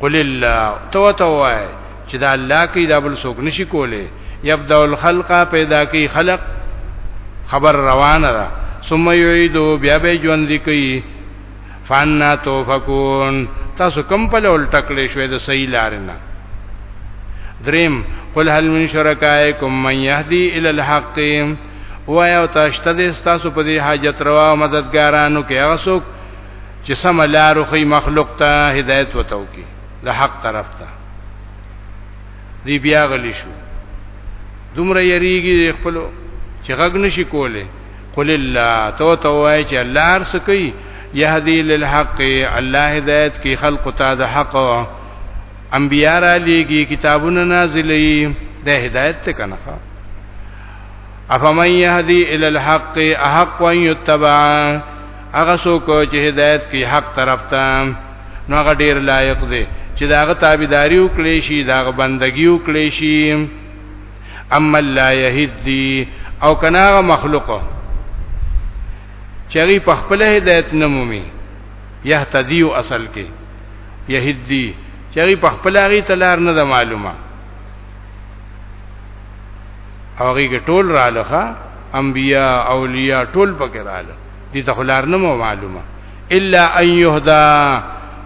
قل الله تو تو وای چې دا الله کې دا بل څوک نشي کوله یبدا الخلق پیدا کی خلق خبر روانه ده ثم یعیدو بیا به ژوند کوي فانا توفقون تاسو کم په لول ټکلې شوې د صحیح لارنه دریم قل هل من شرکائکم من یهدی الی الحق وایا تاسو ته تاسو په دې حاجت روا مددګارانو کې هغه څوک چې سم لار خو مخلوق ته هدایت وتاو کی د حق طرف ته دی بیا غلی شو دومره یریږي خپل چې غږ نشي کوله قل الله تو تو وای چې الله هر څه کوي يهدي للحق الله هدایت کی خلق ته د حق انبیاء را لېږي کتابونه نازلې د هدایت ته کنه افمن يهدي الى الحق احق ان يتبع هغه څوک چې هدایت کی حق طرف ته نو هغه ډیر لایق دی چې داغه تابعداري وکړي شي داغه بندگی وکړي شي اما لا يهدي او کناغه مخلوق چری په خپل هدایت نمومي يهتدي اصل کې يهدي چری په خپل هغه تلار نه معلومه او هغه ټول رااله انبیا اولیاء ټول پکې رااله دي ته خلار نه معلومه الا ان يهدا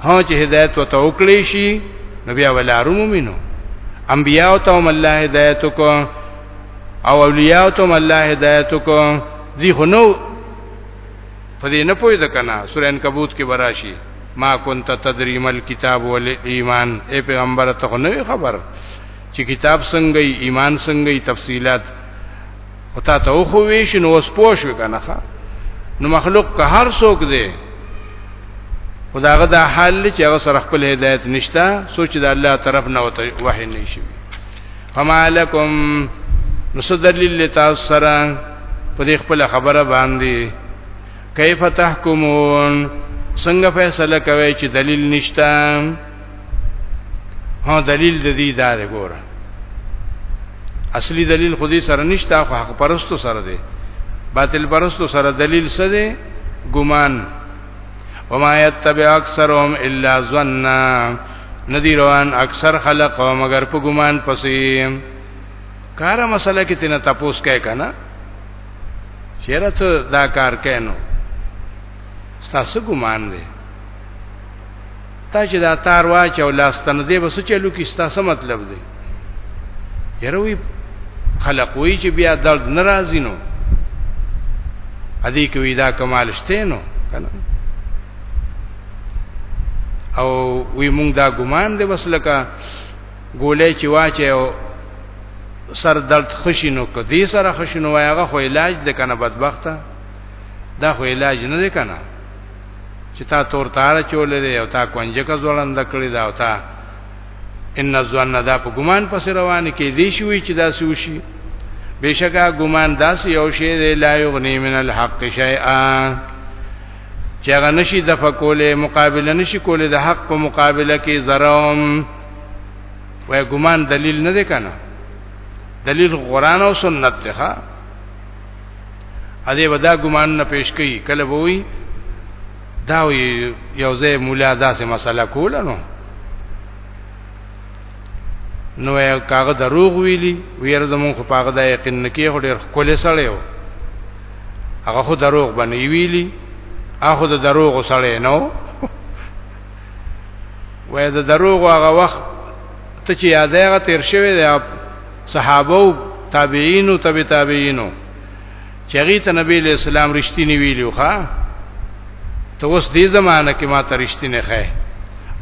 هو چې هدایت وته وکړي شي نو بیا ولارو مؤمنو انبیاء ته هم الله هدایت کو او اولیاء ته هم الله هدایت کو دي خنو په دې نه پوي ده کنه سورہ انکبوت کې براشي ما كنت تدري مل کتاب ول ایمان اے پیغمبر ته نو خبر چې کتاب څنګه ایمان څنګه تفصيلات او تا ته خو ویش نو اوس پوه شو کنه نو مخلوق که هر څوک دی خداغه دا حال چې هغه سره خپل هدایت نشتا سوچ د الله طرف نه وته وحی نه شي فما لکم نو سدلیل تاسو سره په دې خپل خبره باندې کیف تحکمون څنګه فیصله کوي چې دلیل نشته ها دلیل د دې دا دی ګوره اصلي دلیل خودي سره نشته خو حق پرستو سره دی باطل پرستو سره دلیل څه دی ګمان وما يتبع اکثرهم الا ظننا ندی روان اکثر خلق او مگر په ګمان پسې کار مسله کې تنه تپوس کوي کنه چیرې ته دا کار کینو ستاسو ګمان دی تا چې دا تار واچو لاس تنه دې بس چلو کې ستا څه مطلب دی یره وی خلق وی چې بیا درد ناراضی نو ادي کوي دا کمال شته نو کنه او وی مونږ دا ګمان دی بس لکه ګولې چې واچو سر درد خشینو کدی سره خشینو وایغه خو علاج د کنه بدبخته دا خو علاج نه دی کنه چې تا تور تاړه چولې دی او تا کونجکه ځوړند کړی دا او تا ان ځوان دا په ګمان پس روان کې دی شوی چې دا سوشي بشکا ګمان داس یو شی دی لا یغنی من الحق شیئا چې هغه نشي د فکولې مقابله نشي کولې د حق په مقابله کې زرم وای ګمان دلیل نه دی کنه دلیل قران او سنت ته ا دې ودا ګمان نه پیش کوي کله ووي دا یو ځای مولا داسې مسله کوله نو نو کاغه دروغ ویلی ویر زمون خو پاغه دا یقین نکی خو ډیر کولې سړی و هغه خو دروغ باندې ویلی هغه د دروغ سړی نو وای د دروغ هغه وخت ته چې یادېغه تیر شوی دی صحابه او تابعین او تبع تابعینو چغی ته نبی له اسلام رښتینی ویلو ښا ته اوس دې زمانہ کې ما ته رښتینه خې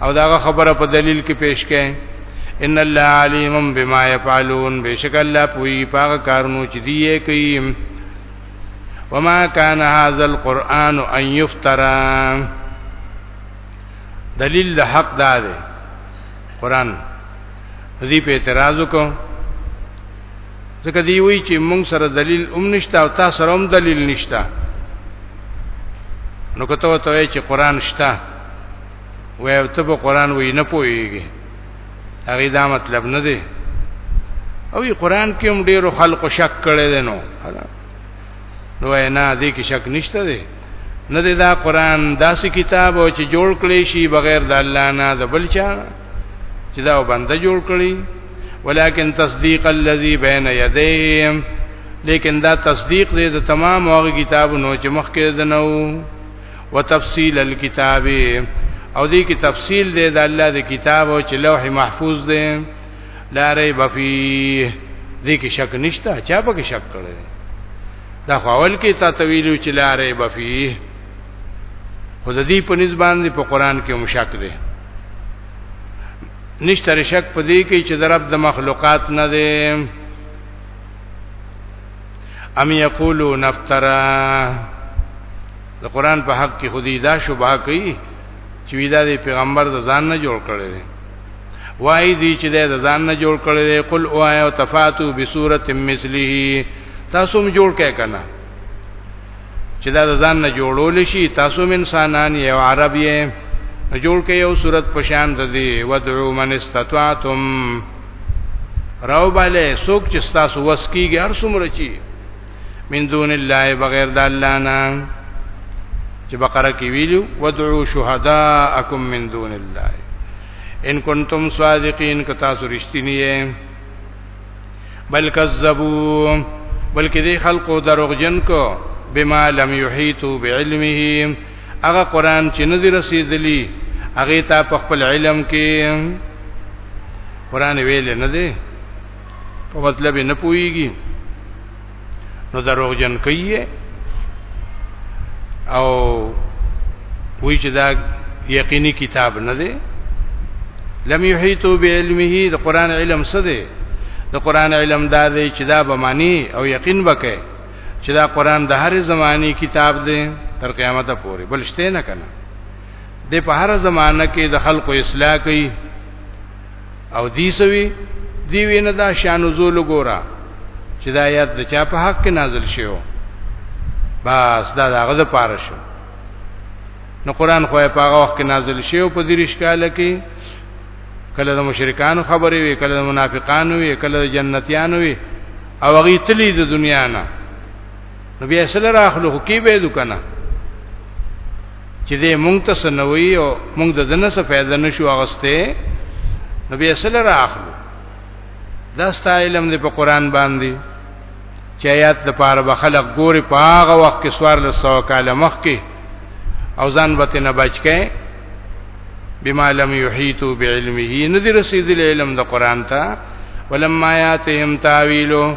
او دا خبره په دلیل کې پیش کړي ان الله علیم بما یفعلون بشک الله پوی پاک کارونو چې دی کوي وما كان هذا القران ان يفترى دلیل د حق دا دی قران دې په اعتراض وکړو ځکه دی وی چې مونږ سره دلیل اوم نشته او تاسو سره هم دلیل نشته نو کته ته وی چې قران شته وی او ته په قران وی نه پويږي هغه دا مطلب نه دی او ای قران کې هم ډیرو خلکو شک کړي دي نو نو نه دې کې شک نشته دی نه دی دا قران داسې کتاب او چې جوړ کړي شي بغیر د الله نه د بل چا چې دا بنده جوړ کړي ولكن تصديق الذي بين يديه لیکن دا تصدیق دی د تمام هغه کتابونو چې مخکې دنو وتفصيل الكتاب او دې کې تفصیل دی د الله د کتاب او چې لوح محفوظ دی لا ریب فيه دې کې شک نشته چا په کې شک کړي دا خپل کې تا طویل چې لا ریب فيه خود دې په نسبت باندې په قران کې مشک دی نشته رشک په دې کې چې درب د مخلوقات نه دی ام یقولون افترا د قران په حق کې خودی دا شوبه کوي چې ویدا دی پیغمبر د ځان نه جوړ کړی دی وای دی چې د ځان نه جوړ کړی دی قل او آیا تفاتو بصورت مثله تاسو هم جوړ کړئ کنه چې دا ځان نه جوړول شي تاسو من انسانان یو عرب یې جوړ کې یو صورت پشان د دې ودعو من استطاعتم راو باله سوک چې تاسو وس کیږي هر څومره چی من دون الله بغیر د الله نه چې بقره کې ویلو ودعو شهداءکم من دون الله ان کنتم صادقین که تاسو رښتینی یې بل کذبوا بلکې دې خلقو دروغجن کو بما لم يحيطوا بعلمه هغه قران چې نه دی رسیدلی هغه ته په خپل علم کې قران ویل نه دی په مطلب نه پويږي نو دروغ جن کوي او وی چې دا یقیني کتاب نه دی لم یحیتو بعلمه د قران علم څه دی د قران علم دا دی چې دا به معنی او یقین وکړي چې دا قران د هر زماني کتاب دی تر قیامت پورې بل شته نه کنه د په هر زمانہ کې د خلکو اصلاح کوي او دی سوی دی وینه دا شان نزول ګورا چې دا آیات د چا په حق کې نازل شیو بس دا دغه د پاره شو نو قران خو په هغه وخت کې نازل شیو په دریش کال کې کله د مشرکانو خبرې وي کله د منافقانو وي کله د جنتیانو وي او هغه تلی د دنیا نه نو بیا سره راخلو کې به دو کنه چې دې مونږ ته سنوي او مونږ د دنه څه فائدہ نشو اغسته نو بیا سره راخلو دا ستا علم دې په قران باندې چې آیات د پاره به خلق ګوري په هغه وخت کې سوار له سو کال مخ کې او ځان به نه بچ کې بما لم يحيطوا بعلمه نذر سيد العلم د قران ته ولما ياتهم تاويله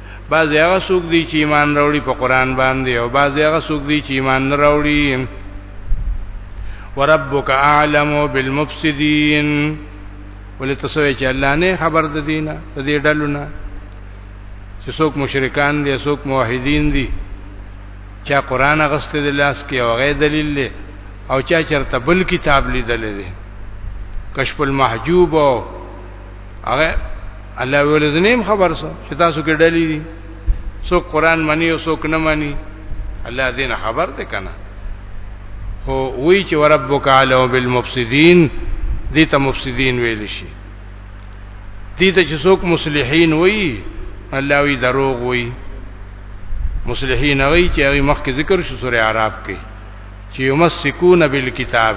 بعض هغه څوک دي چې ایمان راوړي په قران باندې او بعض هغه څوک دي چې ایمان نه راوړي وربک اعلم بالمفسدين ولې تاسو چې الله نه خبر د دینه د دې ډلونه چې څوک مشرکان دي څوک موحدین دي چا قران غسته د لاس کې او غي دلیل له او چا چرته بل کتاب لیدل دي کشف المحجوب او هغه الله ویل زنیم خبر سو چې تاسو کې ډلې دي سو قران منی او سو کنه منی الله دې نه خبر ده کنه خو وی چې وربک علی بالمفسدین دې ته مفسدین ویل شي دې ته چې څوک مصلحین وی الله وی دروغ وی مصلحین هغه چې هغه مخکې ذکر شو سورې عرب کې چې یمسکون بالکتاب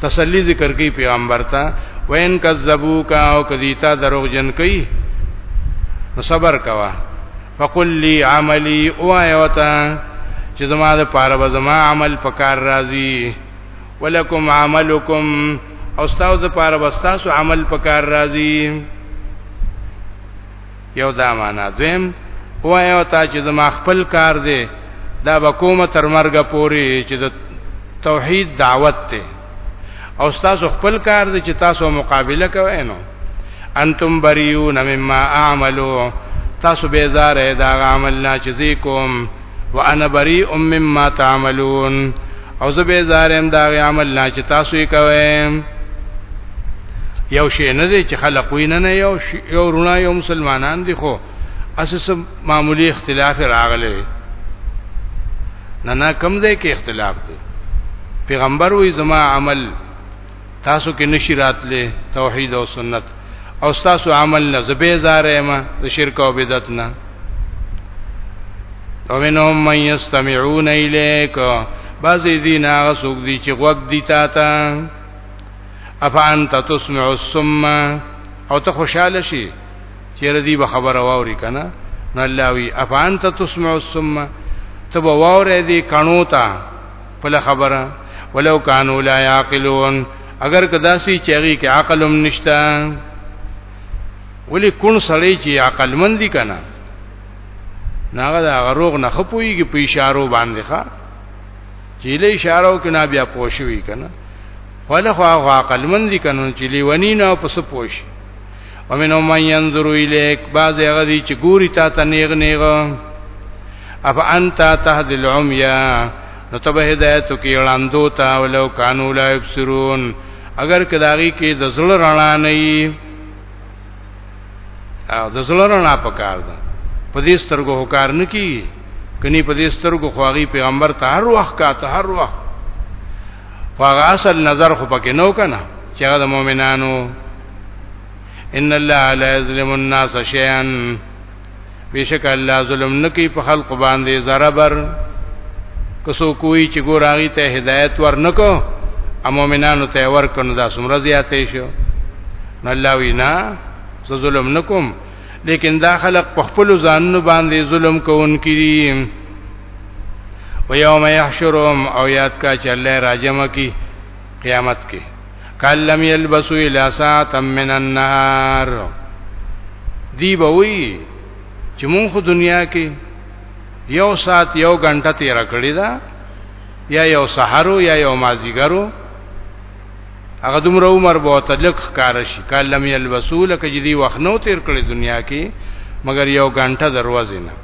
تسلی ذکر کوي پیغمبر ته وین کذبوک او کذیتا دروغ جن کوي نو صبر کوا فقل لی عملی او ایوتا چې زما د پاره به زما عمل پکار راځي ولکم عملکم او تاسو د پاره به تاسو عمل پکار راځي یو دا معنا دویم وای او تا چې زما خپل کار دی دا بکومه تر مرګ پوري چې د توحید دعوت ته او تاسو خپل کار دی چې تاسو مقابله کوئ نو انتم بریون مما اعملو تاسو بیزاره دا عمل نه چې کوم وانا بری ام مما تعملون او زه به زارم دا عمل نه چې تاسو یې کوئ یو شی نه دی چې خلق وینه نه یو یو رونه یو مسلمانان دي خو اساس معمولی اختلاف راغله نه نه کم ځای کې اختلاف دی پیغمبر وې زما عمل تاسو کې نشی راتلې توحید او سنت او تاسو عمل نه زبې زارې ما د شرک او بدعت نه ومنهم من يستمعون اليك بعضی دین هغه څوک دي چې غوږ دي تا ته افانت تسمع السم او ته خوشاله شي چې ردی به خبره واوري کنه نو الله وی افانت تسمع السم ته به واورې دي کانو ته بل خبره ولو کانوا لا یعقلون اگر کدا سی چری کې عقل هم نشتا ولی کون سړی چې عقل مند دي کنه ناغه دا غروغ نه خپويږي په اشارو باندې ښا چې له اشارو کې نه بیا پوښوي کنه خله خو عقل مند دي کنه چې لیونی نه پس پوښي ومنو من ينظر اليك بعض غدي چې ګوري تا ته نیغ نیغ اف انت تهد العميا نو تبه هدایت کې وړاندو تا ولو کانو لا يبصرون اگر کداغي کې د زړه رڼا نه وي او د زړه رڼا پکار ده په دې سترګو هکار نه کی کني په دې سترګو خواغي پیغمبر ته هر وخت کا ته هر وخت خواغه اصل نظر خو پکې نو کنه چې هغه د مؤمنانو ان الله لا یظلم الناس شیئا بیشک الله ظلم نکي په خلق باندې زربر کسو کوی چې ګور هغه ته هدایت ورنکو ا مؤمنانو ته ورکنو دا سمره زیاتې شو نو الله وینا ز ظلم نکوم لیکن دا خلق په خپل ځانونو باندې ظلم کوونکي دي و یوم یحشرهم او یاد کا چې الله راجمه کی قیامت کې کلم یلبسو الا ساعتا من النهار دی بوي چې مونږ خو دنیا کې یو ساعت یو غنټه تیر کړی دا یا یو سحرو یا یو مازیګرو هغه دومره عمر به تلک کار شي کلم یلبسو لکه جدي وخت نو تیر کړی دنیا کې مګر یو غنټه دروازه نه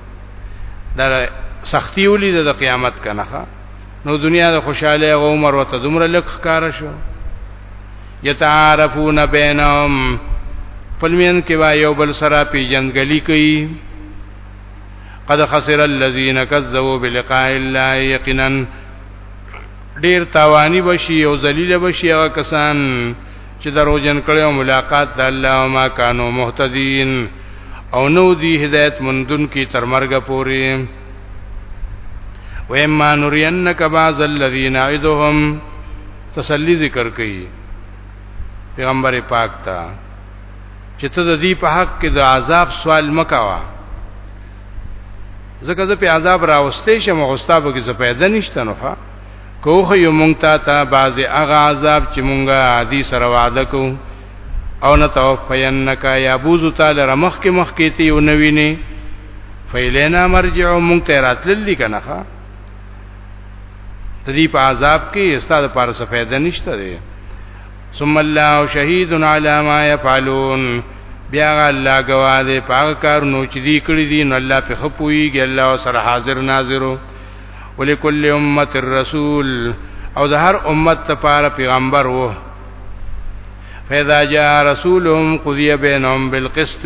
دا سختی ولې د قیامت کنه نو دنیا د خوشاله او عمر وته دومره لکه کار شو یتعارفون بینهم فلمین کې وا یو بل سره پیجنګلی کوي قد خسر الذين كذبوا بلقاء الله یقینا ډیر تاوانی بشي او ذلیل بشي هغه کسان چې دروژن کړي او ملاقات د الله او ما کانو مهتدین او نو دی هدایت مندون کی تر مرګ پورې و اما نرینک بعض الذین عیدهم تسلی ذکر کړي پیغمبر پاک ته چې ته د دې په حق کې د عذاب سوال مکوا ځکه زه په عذاب راوستې شم او استاد کې څه پیدا نشته نو ښا کوه یو مونږ ته بعض هغه عذاب چې مونږه عادي سره وعده کوو او نتوفینک یا بوزو تعالی رمخ کې مخ کې ته یو نوی نه فیلینا مرجع مونږ ته راتلل دي کنه ښا تدی په عذاب کې استاد پر څه فائدہ نشته دی ثم الله شهید علی ما یفعلون بیا الله گواذ پاک کارونو چې دی کړی دي نو الله په خپويږي الله سره حاضر ناظرو ولکل امه الرسول او د هر امت لپاره پیغمبر وو فاذا جاء رسولهم قضي بينهم بالقسط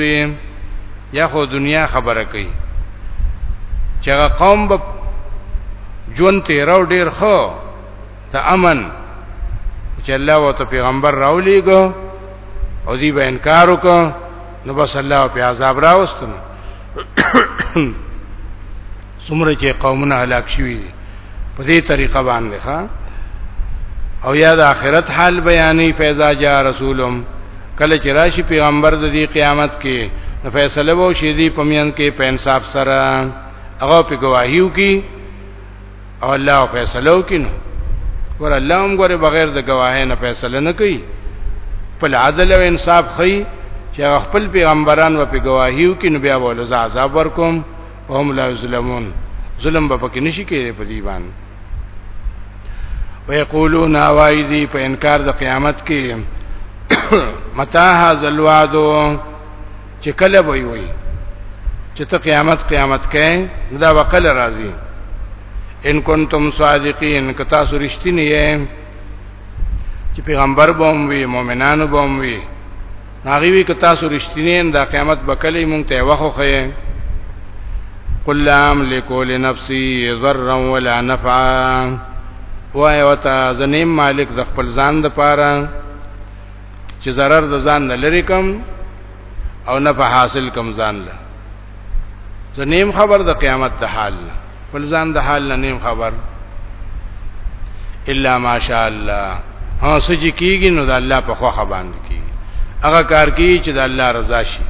یا خو دنیا خبره کوي چې قوم به جون تیرو ډیر خو ته امن چې الله او ته پیغمبر راولېګو او دی به انکار وکړو نو بس الله په عذاب راوستنو څومره چې قومونه هلاک شوي په دې طریقه باندې ښا او یا د آخرت حال بیانې فیضا جا رسولم کله چې راشي پیغمبر د دې قیامت کې نو فیصله وو شي دې پمیان کې په انصاف سره هغه په گواهیو کې او الله فیصله وکینو ور الله هم ګوره بغیر د گواهی نه فیصله نه کوي خپل عدل او انصاف خي چې خپل پیغمبران و په گواهی وکینو بیا ول عذاب ورکوم او هم لا ظلمون ظلم به پکې نشي کېږي په دې باندې ويقولون اوایذی په انکار د قیامت کې متا هاذ الوعدو چې کله به وي چې ته قیامت قیامت کې دا وکړه راځي ان کنتم صادقین که تاسو رښتینی یې چې پیغمبر بوم وي مؤمنانو بوم وي هغه وی که تاسو رښتینی دا قیامت به کله مونږ ته وخو خې قل لا املك لنفسي ضرا ولا نفعا وای وتا زنیم مالک د خپل ځان د پاره چې zarar د ځان نه لری کم او نه په حاصل کم ځان له زنیم خبر د قیامت د حال نه بل ځان د حال نه نیم خبر الا ماشاء الله ها سجی کیږي نو د الله په خوخه باندې کیږي هغه کار کیږي چې د الله رضا شي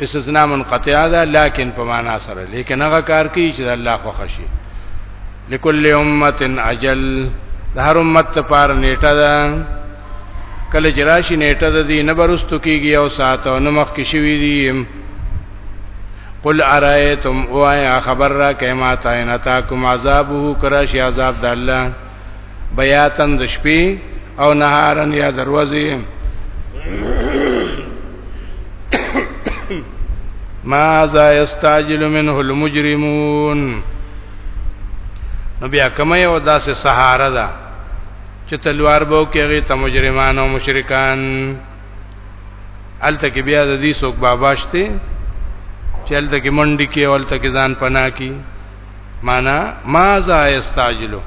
استثناء منقطع ده لكن په معنا سره لیکن هغه کار کوي چې الله خوښ شي لكل امه اجل د هر امت لپاره نیټه ده کله چې راشي نیټه ده دی نه برستو کیږي او ساعت او نمخ کې شوی دی قل ارایتم وایا خبر را کما تاین تاکم عذابه کراشی عذاب د الله بیاتن د شپې او نهارن یا دروازه ما ذا یستعجل منه المجرمون نو بیا کومه یو داسې سهاره ده چې تلوار بو کېږي ته مجرمان او مشرکان الته کې بیا د دې څوک باباشته چې الته کې منډي کې او الته کې ځان پنا کی معنا ما ذا استعجلو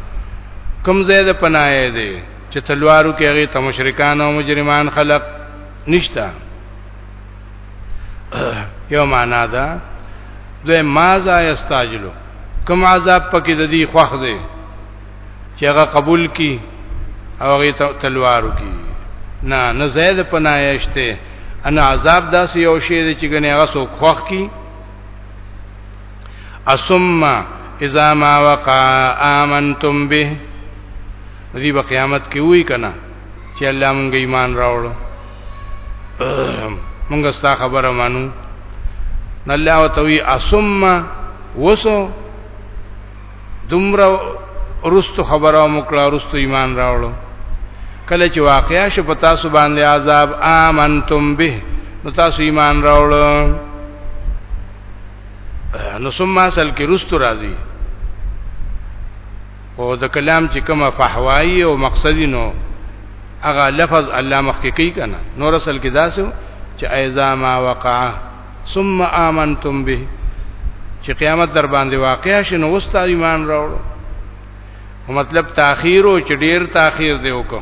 کم زید پناه دی چې تلوارو کې هغه ته مشرکان او مجرمان خلق نشتا یو معنا ده دوی مازا یستاجلو کوم عذاب پکې د دې خوخ دی چې هغه قبول کی او هغه تلوارو کی نه نه زید پنایشته ان عذاب داسې یو شی دی چې ګنې هغه سو خوخ کی اسم اذا ما وقع امنتم به دی په قیامت کې وی کنه چې الله مونږ ایمان راوړو مونږ ستا خبره مانو نو الله وتوی اسم وسو دومره رستو خبره مکړه رستو ایمان راوړو کله چې واقعیا شو په تاسو باندې عذاب امنتم به نو تاسو ایمان راوړو نو ثم اصل کې رستو راځي او د کلام چې کومه فحوایی او مقصدی نو هغه لفظ الله مخکې کوي کنه نور اصل کې داسو چې ایزا ما وقع ثم آمنتم به چې قیامت در باندې واقع شي نو وستا ایمان راوړو مطلب تاخير او چې ډیر تاخير دی وکړو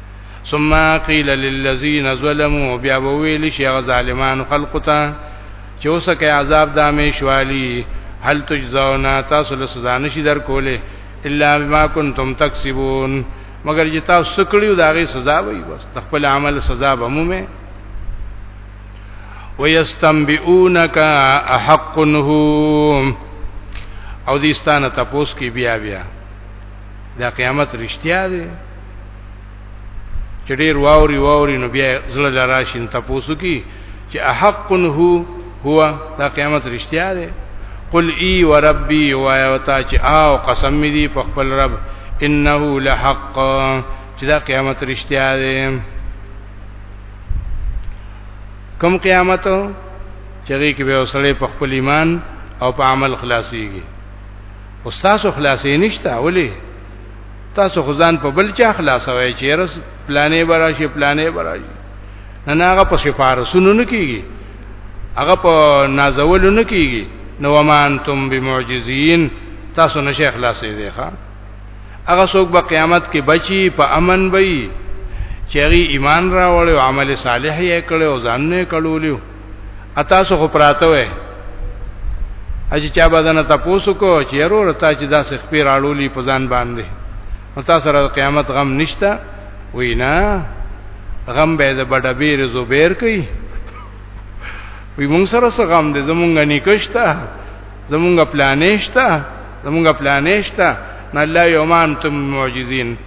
ثم قيل للذين ظلموا بیا ویل شي هغه ظالمان خلق ته چې اوسه کې عذاب د همیشوالي هل تجزون تاسو له سزا نشي درکولې الا بما كنتم تكسبون مگر چې تاسو کړیو دا غي سزا وي بس خپل عمل سزا به مومه ويستنبئونك احقنهم او دې ستانه تاسو کې بیا بیا دا قیامت رښتیا دی چې ډیر واوري واوري نو بیا زړه لراشین تاسو کی چې احق هو هو دا قیامت رښتیا دی قل ای وربی وایا وتا چې او قسم دی په خپل رب انه لحق چې دا قیامت رښتیا دی کم قیامت چې کې به وسړې په خپل ایمان او په عمل خلاصيږي خو تاسو خلاصې نشته ولې تاسو خدان په بل چا خلاصوي چې رس پلانې براشي پلانې براشي نه هغه په سفارسونو نه کیږي هغه په نازولو نه کیږي نو مانتم بمعجزین تاسو نشه اخلاصې دی ښا هغه څوک به قیامت کې بچي په امن وي چېري ایمان راوړ او عمل صالح یې کړو ځان نه کړولیو اتاسو خو پراته وې اجي چا بدن تاسو کو چې ورور ته چې داسې خپیر اړولي په ځان باندې نو تاسو سره قیامت غم نشتا وینا غم به د بډبیر زبیر کوي وی مونږ سره څه غم دې زمونږ نکښتا زمونږ پلانېشتا زمونږ پلانېشتا نه الله یومان تم معجزین